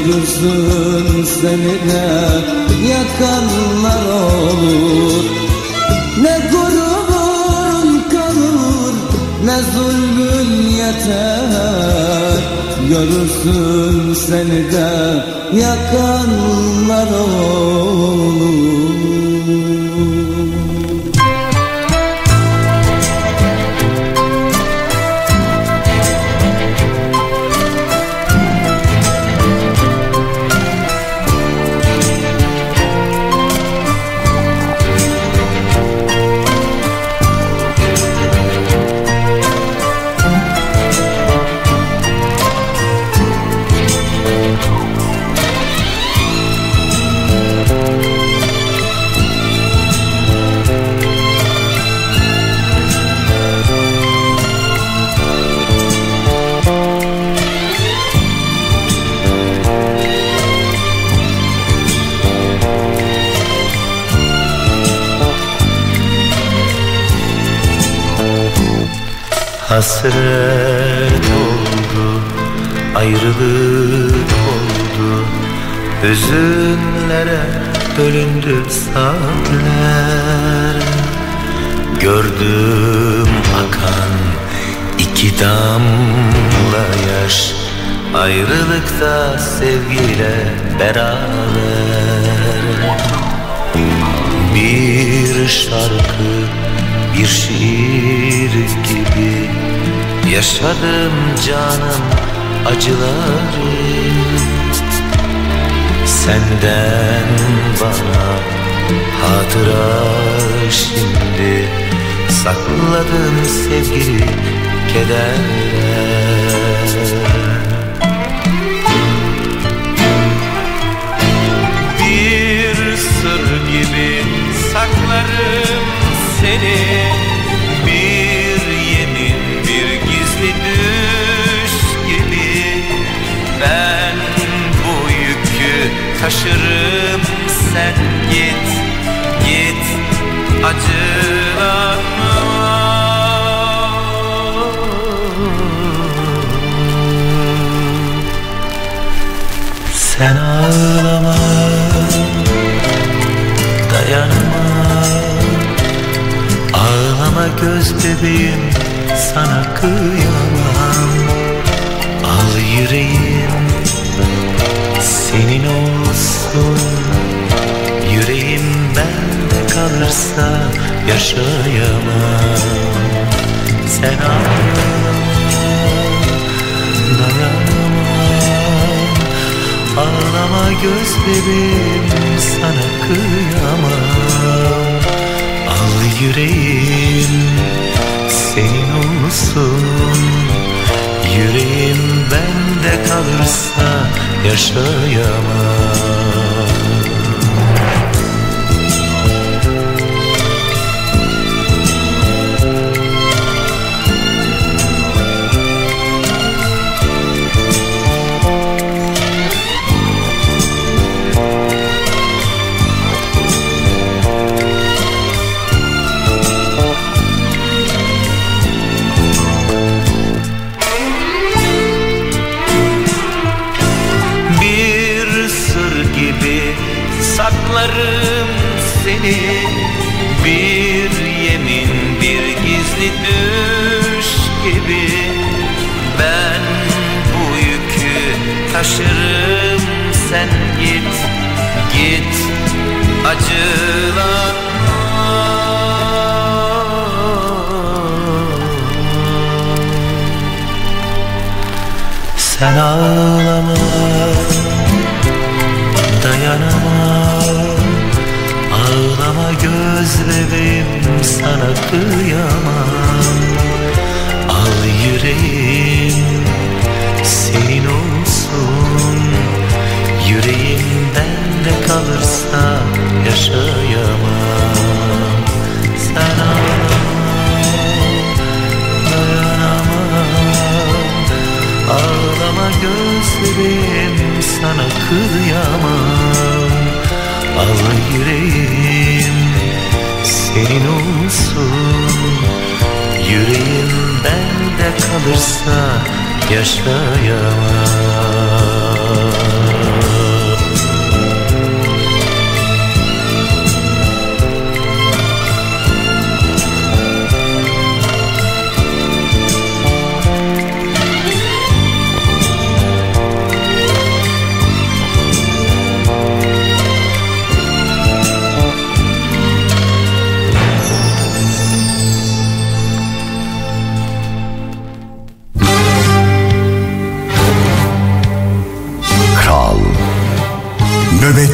Görürsün seni de yakanlar olur. Ne gururun kalır ne zulmün yeter. Görürsün seni de yakanlar olur Ayrılık oldu. Hüzünlere bölündü saatler. Gördüm akan iki damla yaş. Ayrılıkta sevgiyle beraber. Bir şarkı bir şiir gibi Yaşadım canım acıları Senden bana hatıra şimdi Sakladın sevgili kederler. Bir sır gibi saklarım seni taşırım sen git Git acılanma Sen ağlama dayanma. Ağlama göz bebeğim sana kıyamam. Al yüreğim senin olsun Yüreğim bende kalırsa yaşayamam. Sen ağlama Ağlama göz bebeğim sana kıyamam. Al yüreğim senin olsun. Yüreğim bende kalırsa yaşayamam yükü taşırım sen git Git acılanma Sen ağlama dayanamam Ağlama göz bebeğim sana kıyamam. Al yüreğim kalırsa yaşayamam. Ağlama dayanamam Ağlama gözlerim sana kıyamam. Al yüreğim senin olsun. Yüreğim bende kalırsa yaşayamam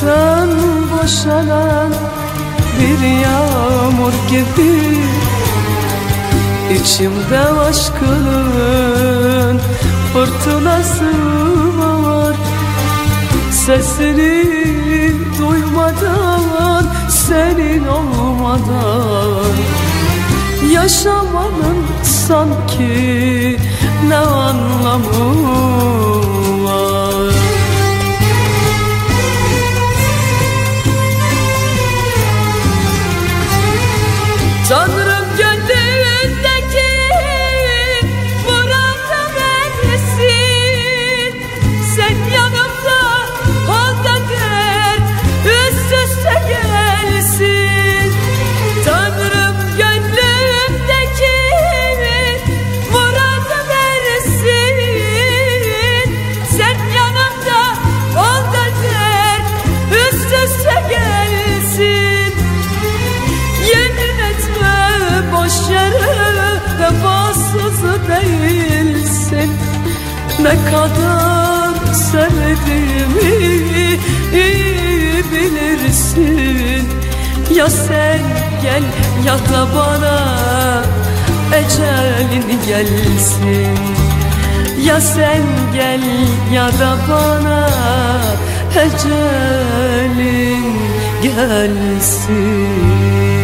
Hayattan boşanan bir yağmur gibi İçimde aşkının fırtınası var. Sesini duymadan, senin olmadan Yaşamanın sanki ne anlamı ne kadar sevdiğimi bilirsin. Ya sen gel ya da bana ecelin gelsin. Ya sen gel ya da bana ecelin gelsin.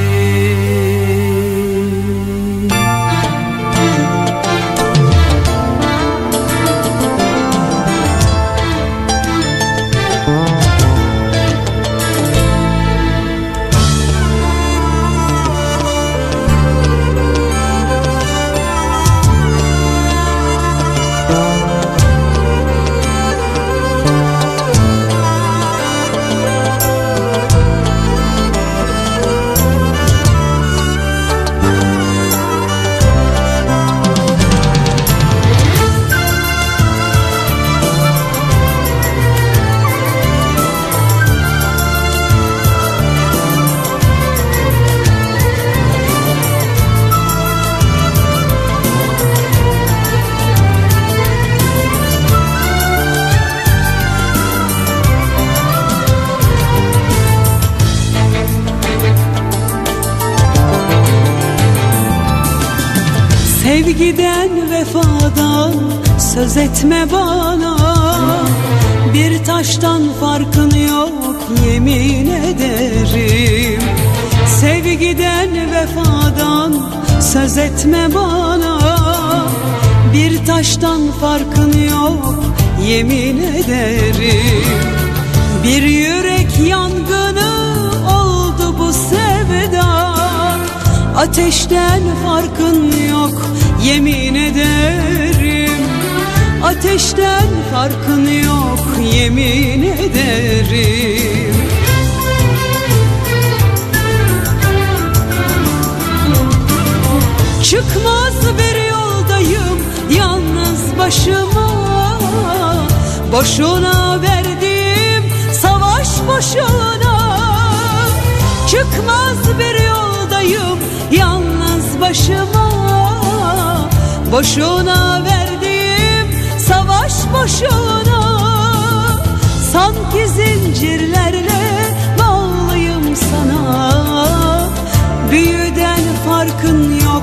Sevgiden vefadan söz etme bana. Bir taştan farkın yok yemin ederim. Sevgiden vefadan söz etme bana. Bir taştan farkın yok yemin ederim. Bir yürek yangını oldu bu sevda. Ateşten farkın yok yemin ederim Ateşten farkın yok yemin ederim. Çıkmaz bir yoldayım yalnız başıma. Boşuna verdiğim savaş boşuna. Çıkmaz bir yoldayım yalnız başıma Boşuna verdiğim savaş boşuna. Sanki zincirlerle bağlıyım sana. Büyüden farkın yok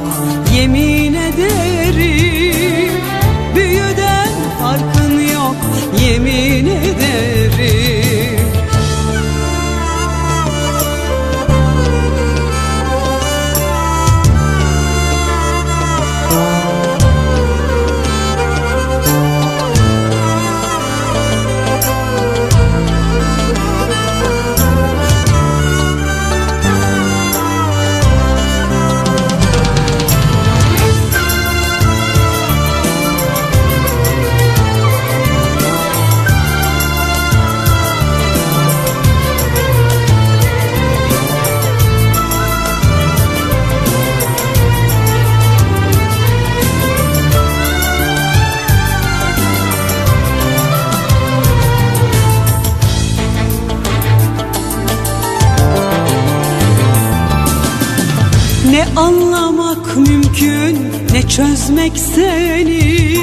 anlamak mümkün ne çözmek seni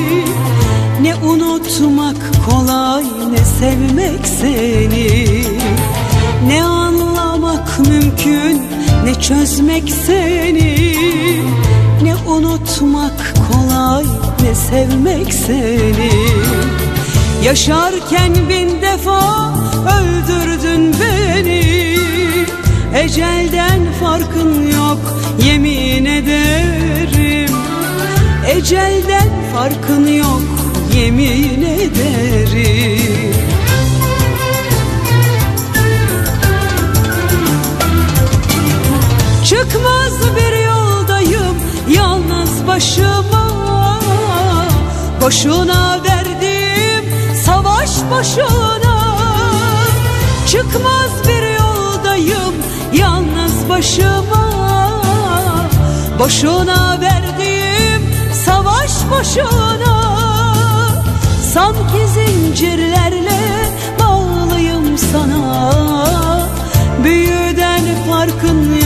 Ne unutmak kolay ne sevmek seni. Ne anlamak mümkün ne çözmek seni Ne unutmak kolay ne sevmek seni. Yaşarken bin defa öldürdün beni Ecelden farkın yok yemin ederim. Ecelden farkın yok yemin ederim. Çıkmaz bir yoldayım yalnız başıma. Boşuna verdim savaş boşuna başıma Boşuna verdim savaş boşuna. Sanki zincirlerle bağlıyım sana. Büyüden farkın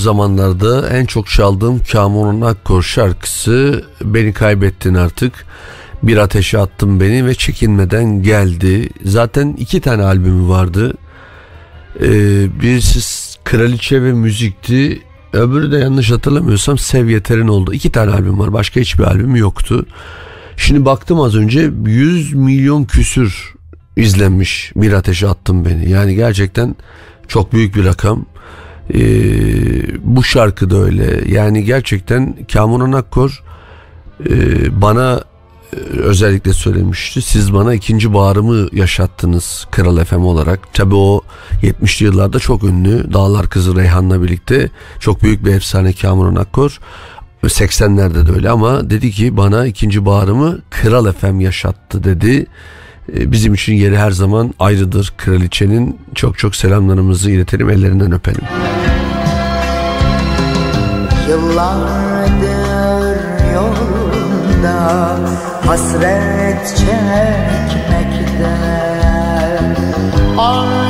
zamanlarda en çok çaldığım Kamuran Akkor şarkısı Beni Kaybettin Artık. Bir ateşe attım beni ve çekinmeden geldi. Zaten iki tane albümü vardı. Ee, birisi Kraliçe ve Müzik'ti. Öbürü de yanlış hatırlamıyorsam Sev Yeter'in oldu. İki tane albüm var. Başka hiçbir albüm yoktu. Şimdi baktım az önce 100 milyon küsür izlenmiş Bir Ateşe Attım Beni. Yani gerçekten çok büyük bir rakam. Ee, bu şarkı da öyle. Yani gerçekten Kamuran Akkor e, bana özellikle söylemişti. Siz bana ikinci baharımı yaşattınız Kral FM olarak. Tabi o 70'li yıllarda çok ünlü Dağlar Kızı Reyhan'la birlikte çok büyük bir efsane Kamuran Akkor. 80'lerde de öyle ama dedi ki bana ikinci baharımı Kral FM yaşattı dedi. E, bizim için yeri her zaman ayrıdır kraliçenin. Çok çok selamlarımızı iletelim ellerinden öpelim. Yıllardır yolunda hasret çekmekte. Ardından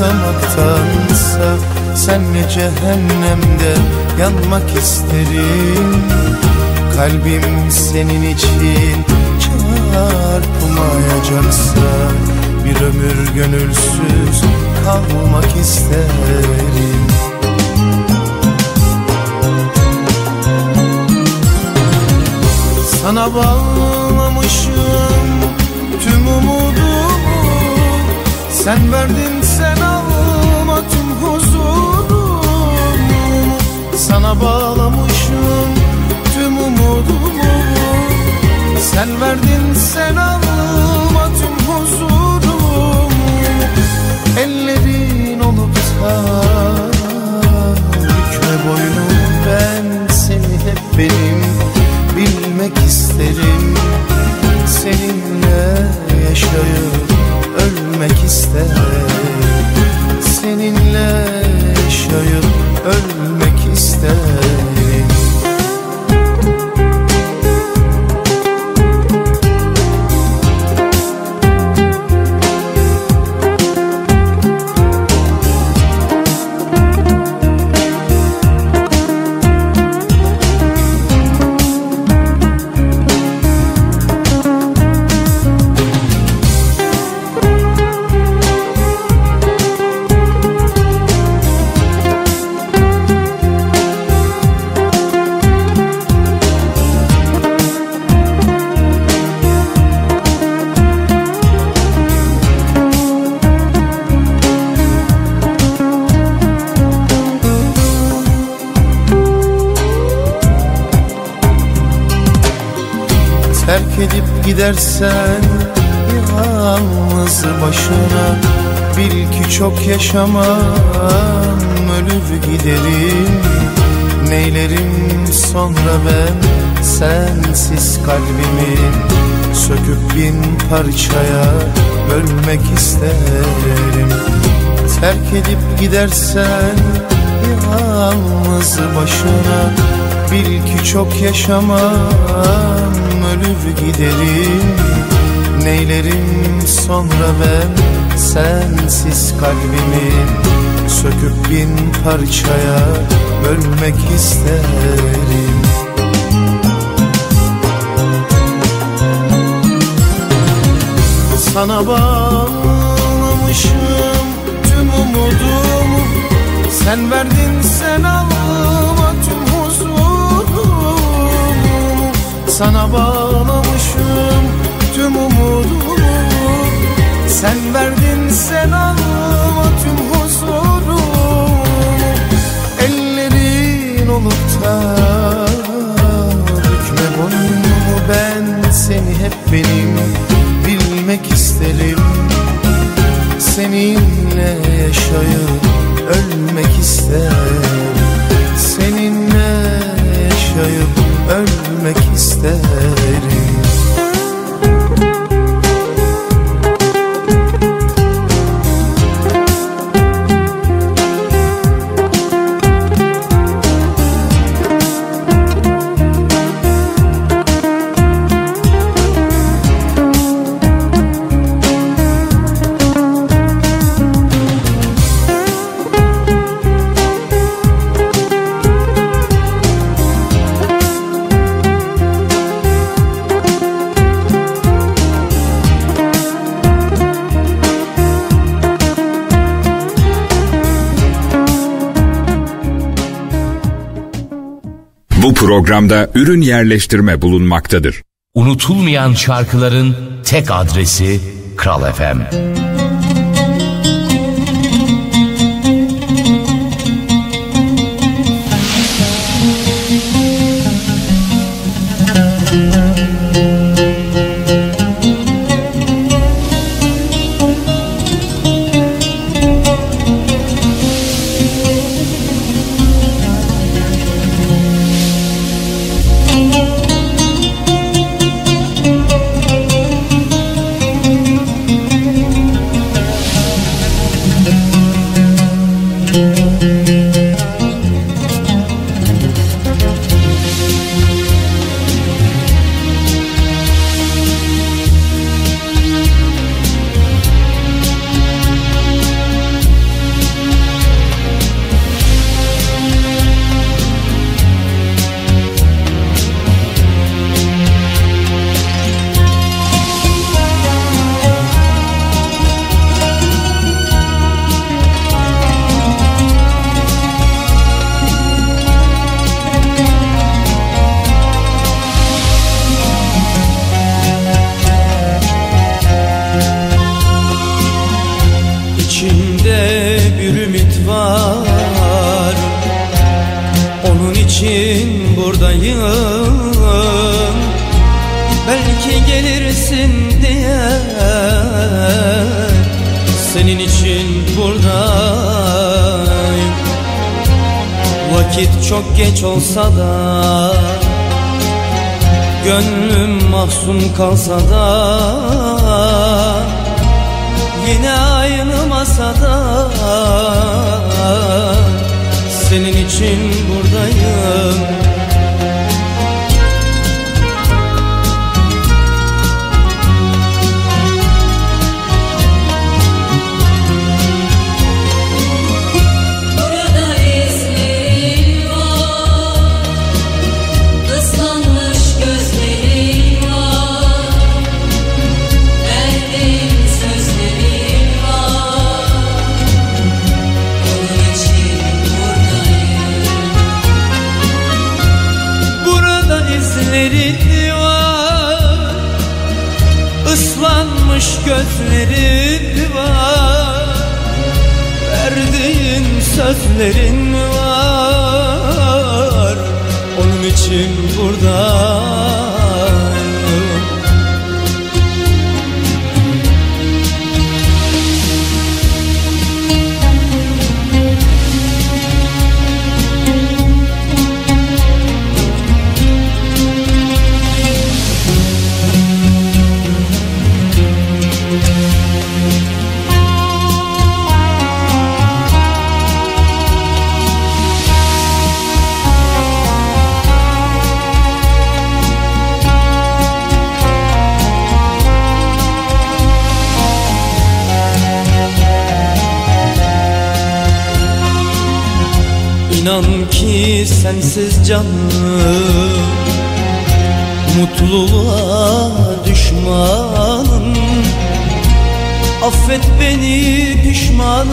yaşamaktansa Senle cehennemde yanmak isterim. Kalbim senin için çarpmayacaksa Bir ömür gönülsüz kalmak isterim. Sana bağlamışım tüm umudumu. Sen verdin sen Sana bağlamışım tüm umudumu. Sen verdin sen alma tüm huzurumu. Ellerin olup da Bükme boynum ben seni hep benim Bilmek isterim. Seninle yaşayıp ölmek isterim. Seninle yaşayıp ölmek isterim gidersen yalnız başına Bil ki çok yaşamam ölür giderim. Neylerim sonra ben sensiz kalbimi Söküp bin parçaya bölmek isterim. Terk edip gidersen yalnız başına Bil ki çok yaşamam ölür giderim. Neylerim sonra ben sensiz kalbimi Söküp bin parçaya bölmek isterim. Sana bağlamışım tüm umudumu. Sen verdin sen alma Sana bağlamışım tüm umudumu. Sen verdin sen alma tüm huzurumu. Ellerin olup da Bükme boynumu. Ben seni hep benim Bilmek isterim. Seninle yaşayıp ölmek isterim. Seninle yaşayıp ölmek isterim programda ürün yerleştirme bulunmaktadır. Unutulmayan şarkıların tek adresi Kral FM. Vakit çok geç olsa da Gönlüm mahzun kalsa da Yine aynı masada Senin için buradayım sözlerin var? Onun için buradayım sensiz canım Mutluluğa düşmanım. Affet beni pişmanım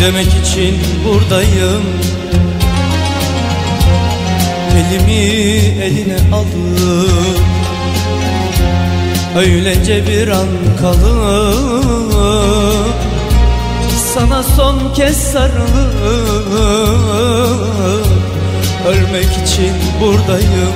Demek için buradayım. Elimi eline alıp Öylece bir an kalıp sana son kez sarılıp Ölmek için buradayım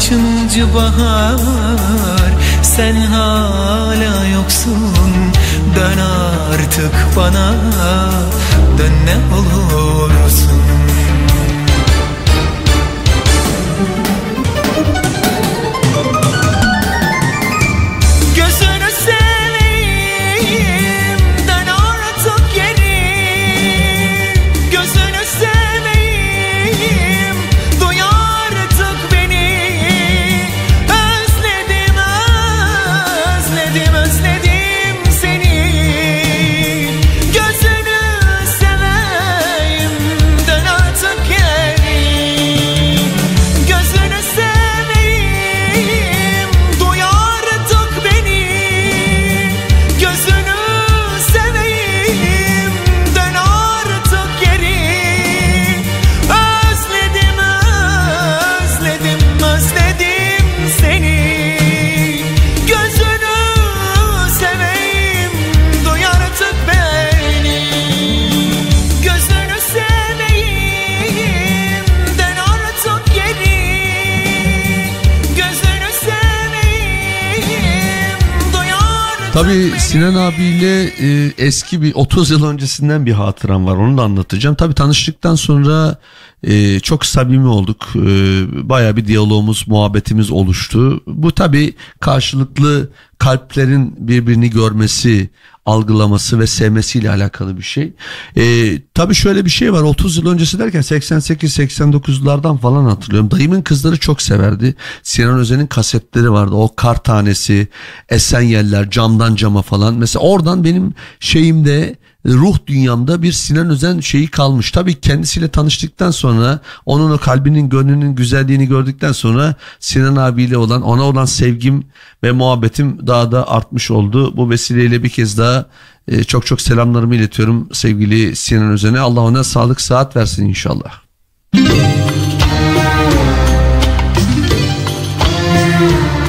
kaçıncı bahar? Sen hala yoksun. Dön artık bana. Dön ne olursun Tabii Sinan abiyle e, eski bir 30 yıl öncesinden bir hatıram var onu da anlatacağım. Tabii tanıştıktan sonra e, çok samimi olduk. E, Baya bir diyalogumuz, muhabbetimiz oluştu. Bu tabii karşılıklı kalplerin birbirini görmesi, algılaması ve sevmesiyle alakalı bir şey. E, tabii şöyle bir şey var 30 yıl öncesi derken 88-89'lardan falan hatırlıyorum. Dayımın kızları çok severdi. Sinan Özen'in kasetleri vardı. O kar tanesi, Esenyeller, camdan cama falan. Mesela oradan benim şeyimde ruh dünyamda bir Sinan Özen şeyi kalmış. Tabii kendisiyle tanıştıktan sonra onun o kalbinin gönlünün güzelliğini gördükten sonra Sinan abiyle olan ona olan sevgim ve muhabbetim daha da artmış oldu. Bu vesileyle bir kez daha e, çok çok selamlarımı iletiyorum sevgili Sinan Özen'e. Allah ona sağlık saat versin inşallah. Kaç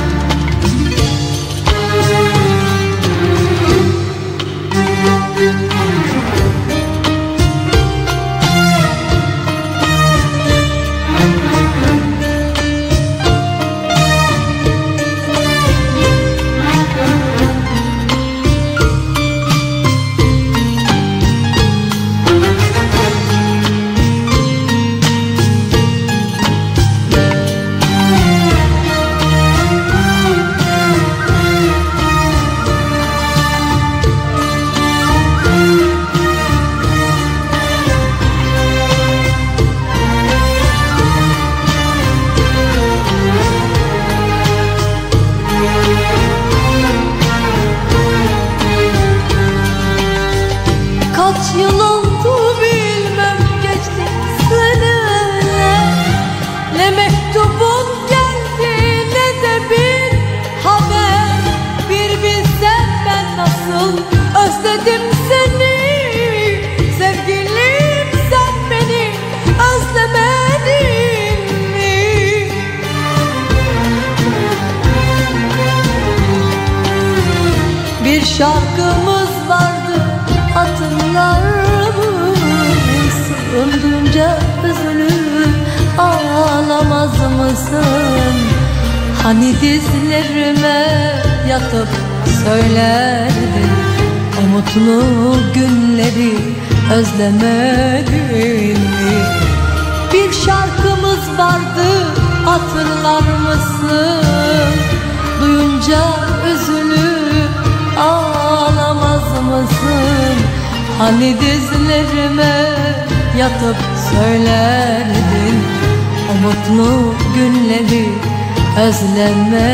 and then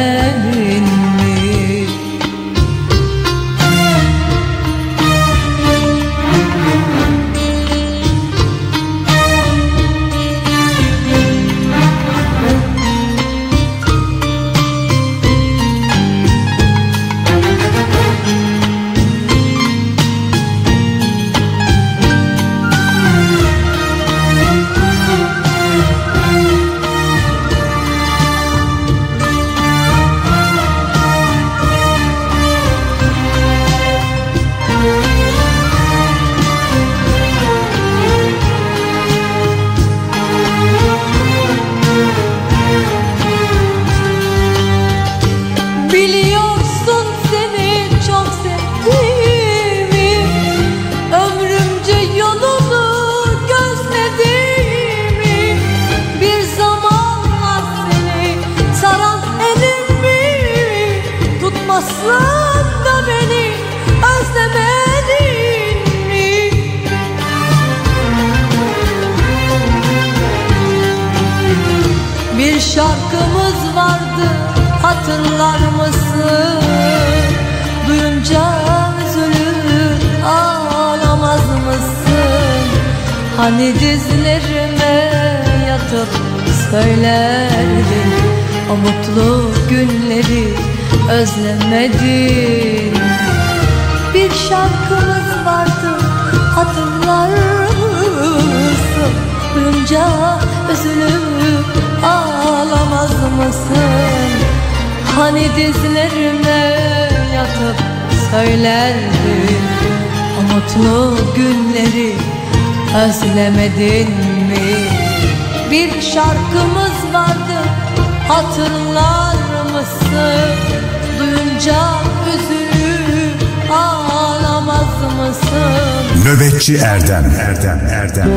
Nöbetçi Erdem. Erdem Erdem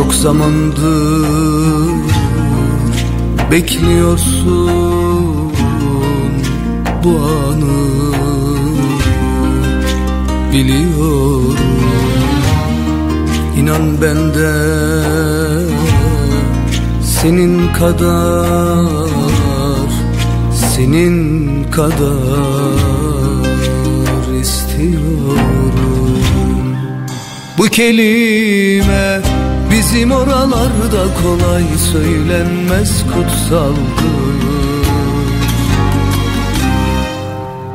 Çok zamandır bekliyorsun bu anı. Biliyorum İnan ben de senin kadar senin kadar istiyorum. Bu kelime bizim oralarda kolay söylenmez kutsaldır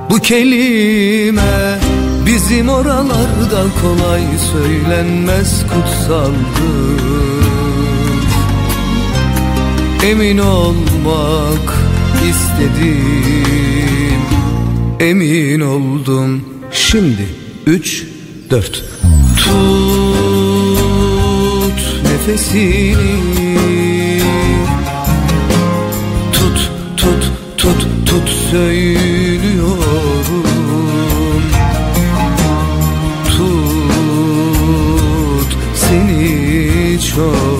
Bu kelime bizim oralarda kolay söylenmez kutsaldır Emin olmak istedim Emin oldum. Şimdi üç dört. Tut nefesini. Tut tut tut tut söylüyorum. Tut seni çok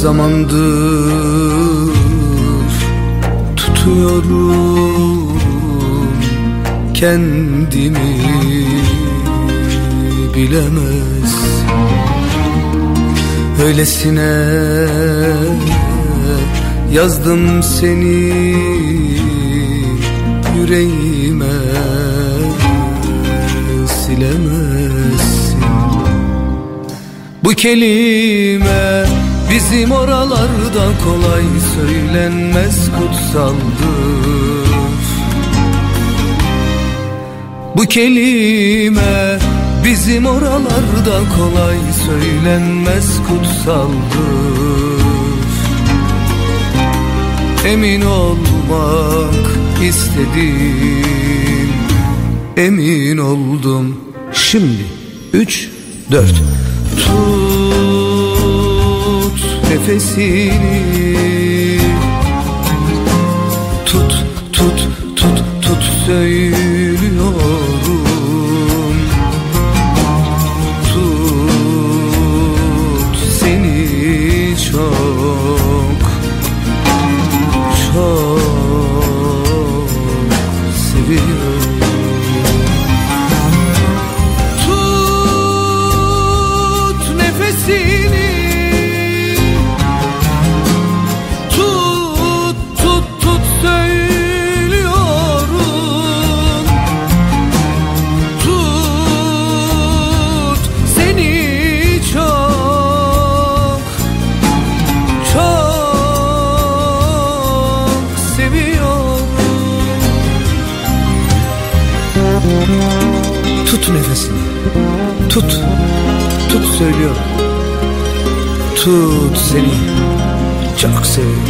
zamandır tutuyorum kendimi bilemez. Öylesine yazdım seni yüreğime silemezsin. Bu kelime bizim oralarda kolay söylenmez kutsaldır. Bu kelime bizim oralarda kolay söylenmez kutsaldır. Emin olmak istedim. Emin oldum. Şimdi üç dört. Tut nefesini Tut tut tut tut söylüyorum Tut seni Çok seviyorum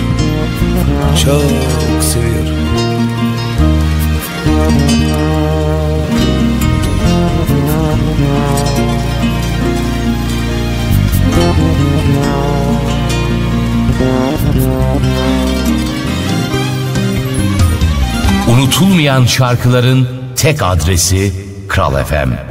Çok seviyorum Unutulmayan şarkıların tek adresi Kral FM.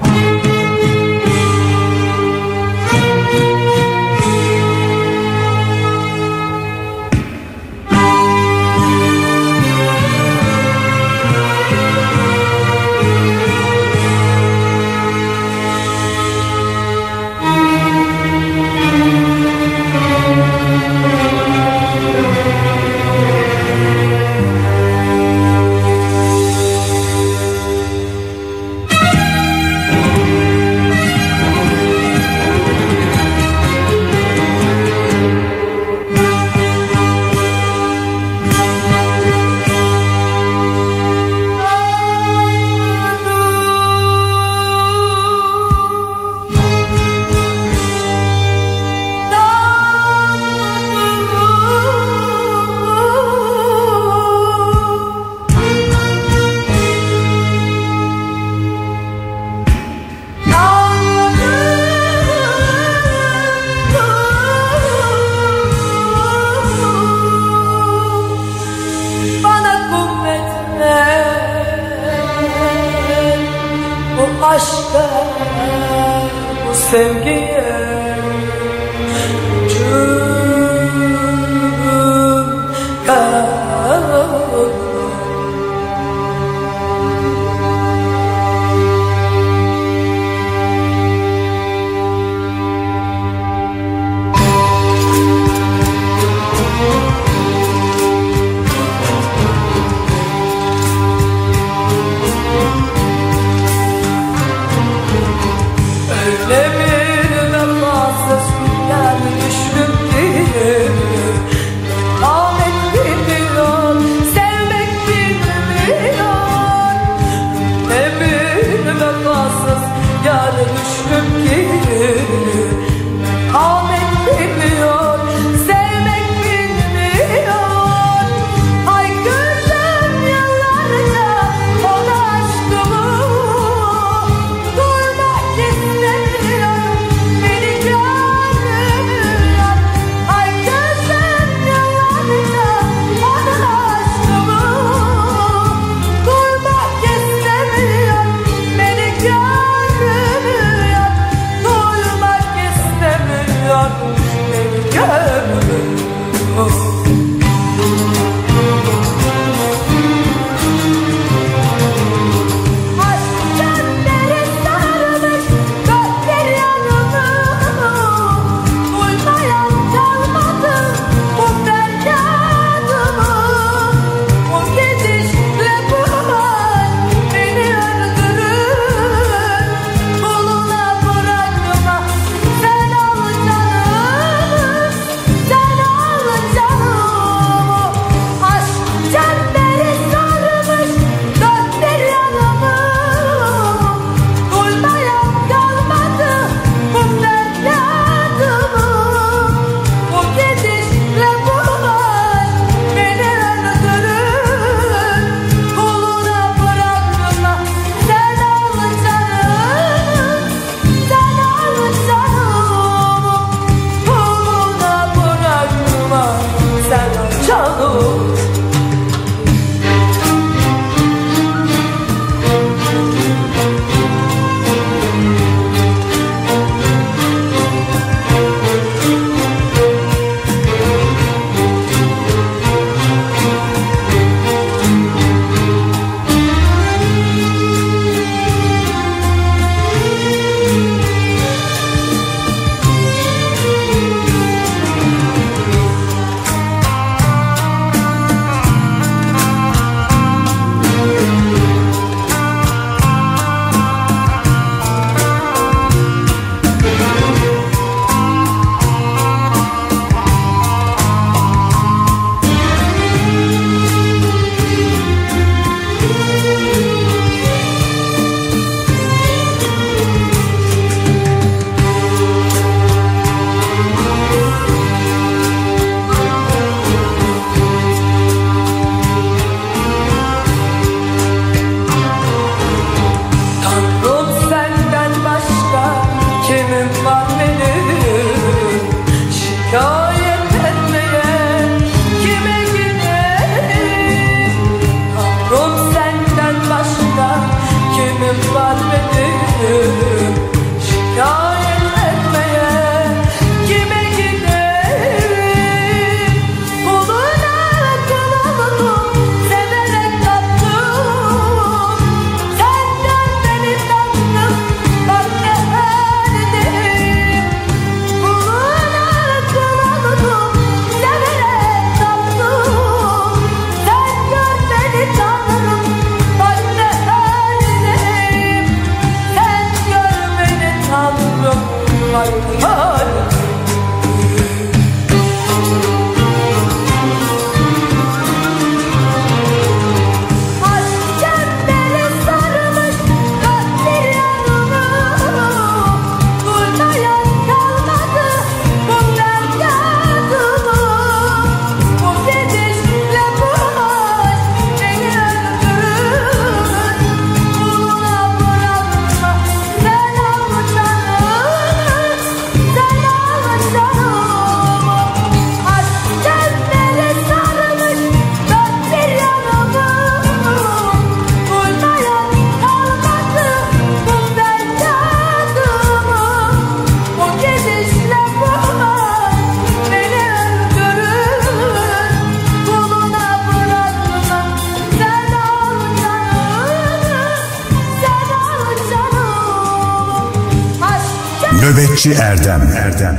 Nöbetçi Erdem. Erdem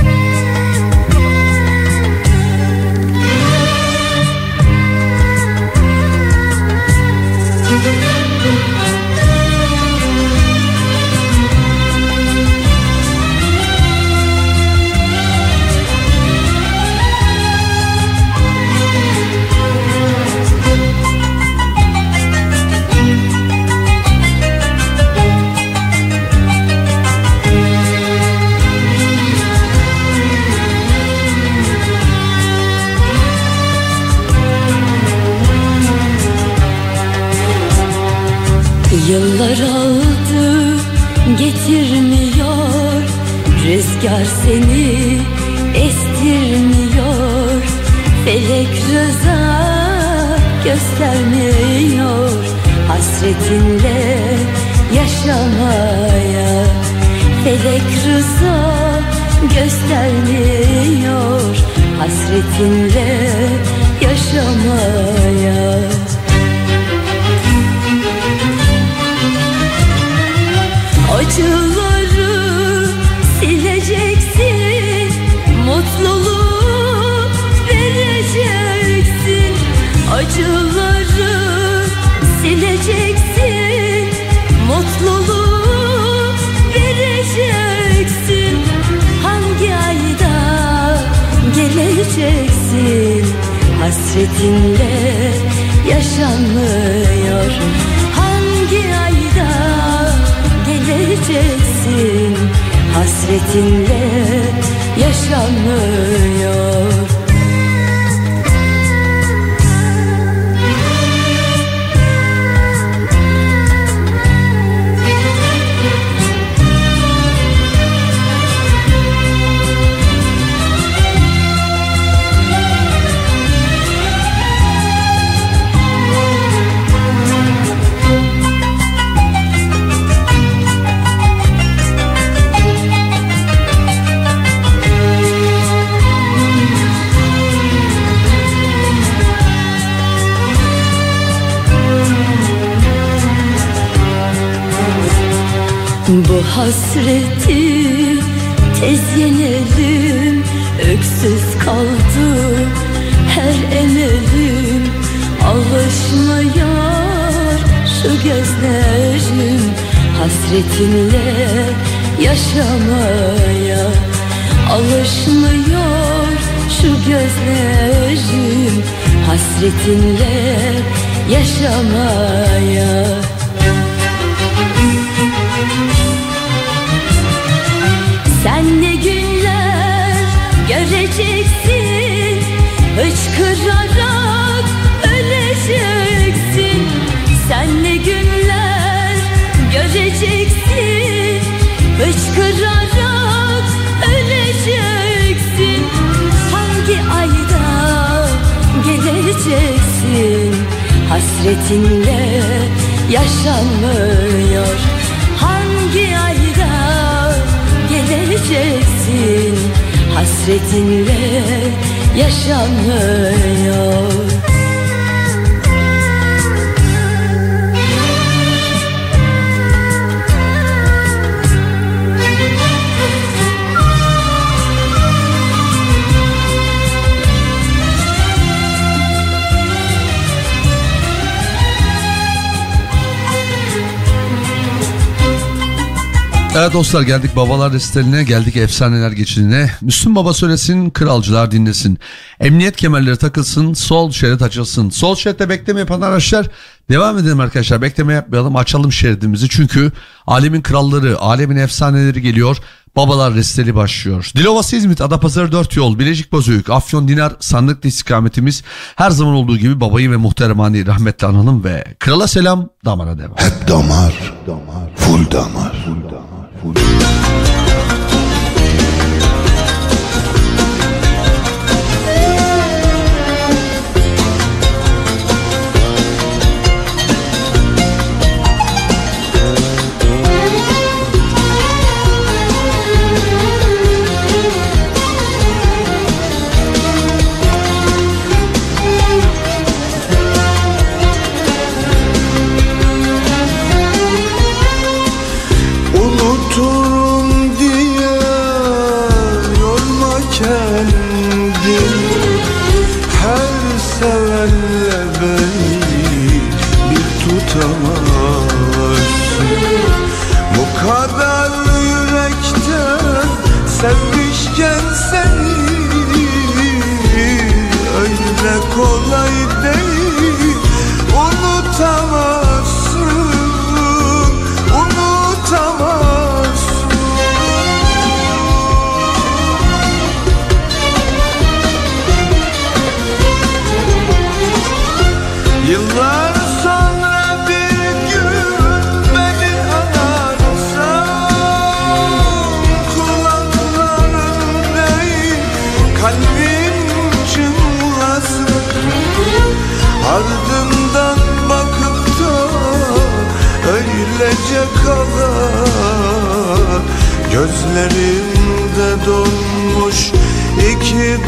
Dostlar geldik babalar listelerine geldik efsaneler geçidine. Müslüm Baba söylesin kralcılar dinlesin. Emniyet kemerleri takılsın sol şerit açılsın. Sol şeritte bekleme yapan araçlar devam edelim arkadaşlar bekleme yapmayalım açalım şeridimizi. Çünkü alemin kralları alemin efsaneleri geliyor. Babalar listeli başlıyor. Dilovası İzmit, Adapazarı 4 yol, Bilecik Bozüyük, Afyon Dinar, Sandıklı istikametimiz her zaman olduğu gibi babayı ve muhteremani rahmetli analım ve krala selam damara devam. Hep damar, damar, full damar. Full damar, full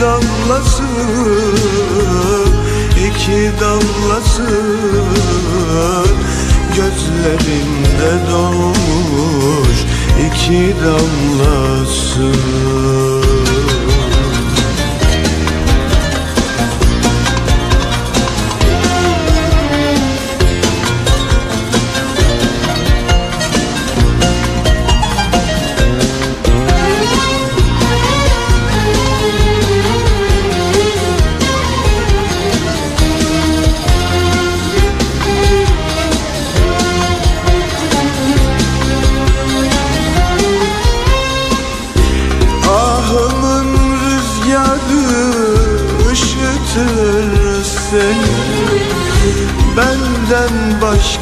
damlası iki damlası Gözlerimde doğmuş iki damlası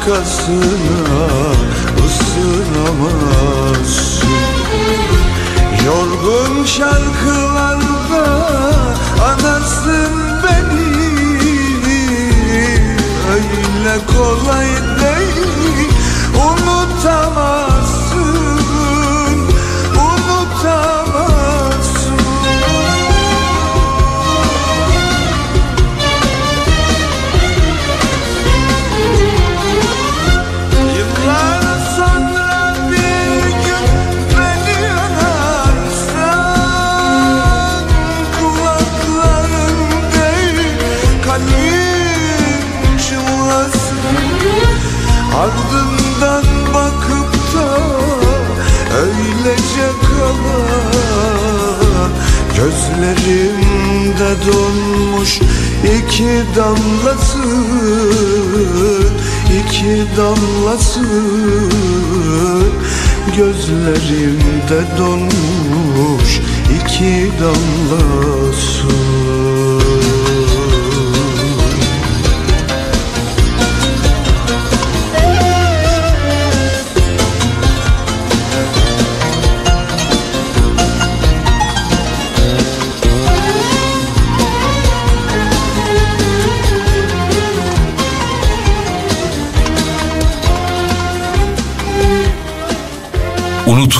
arkasına ısınamam dolmuş iki damlası iki damlası gözlerimde donmuş iki damla su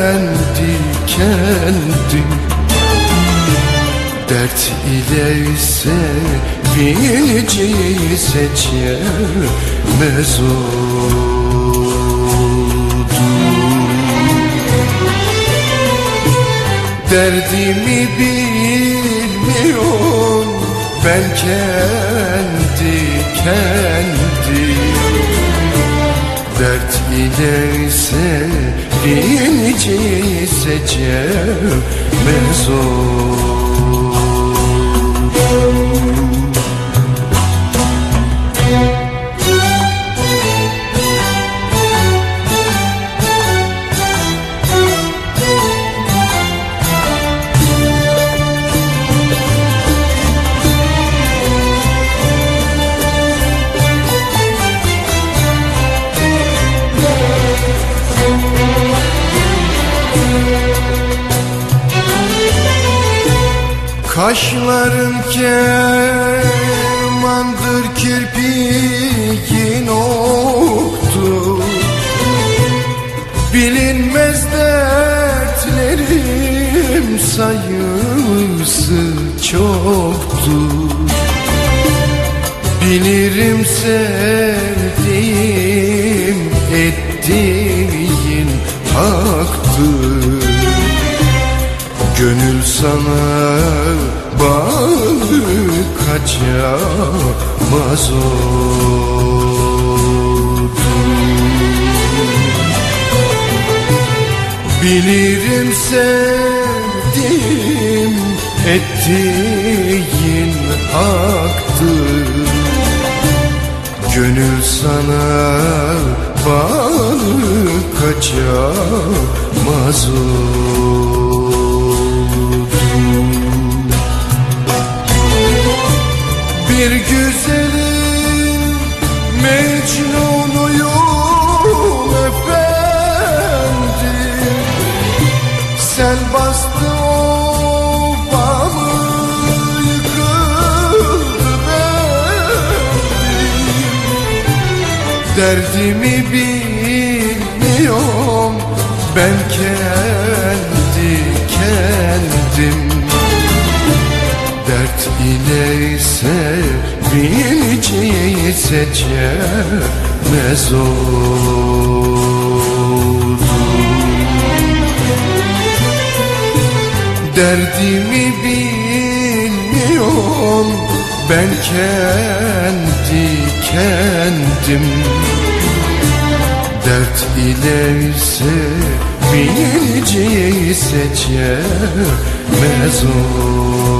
kendi kendim Dert ile sevinci seçemez olur Derdimi bilmiyorum ben kendi kendim Dert ile sev birinci seçe mezun Kaşlarım kermandır kirpikin oktu. Bilinmez dertlerim sayısı çoktu. Bilirim sevdiğim ettiğin haktır. Gönül sana balık kaçamaz oldu Bilirim sevdim ettiğin haktır. Gönül sana balık kaçamaz oldu Bir güzelin Mecnunuyum efendim. Sen bastı obamı yıkıldı bendim Derdimi bilmiyorum ben kendi kendim ile sevinci seçemez oldum Derdimi bilmiyorum ben kendi kendim. Dert ile sevinci seçemez oldum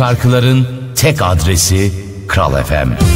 Şarkıların tek adresi Kral FM.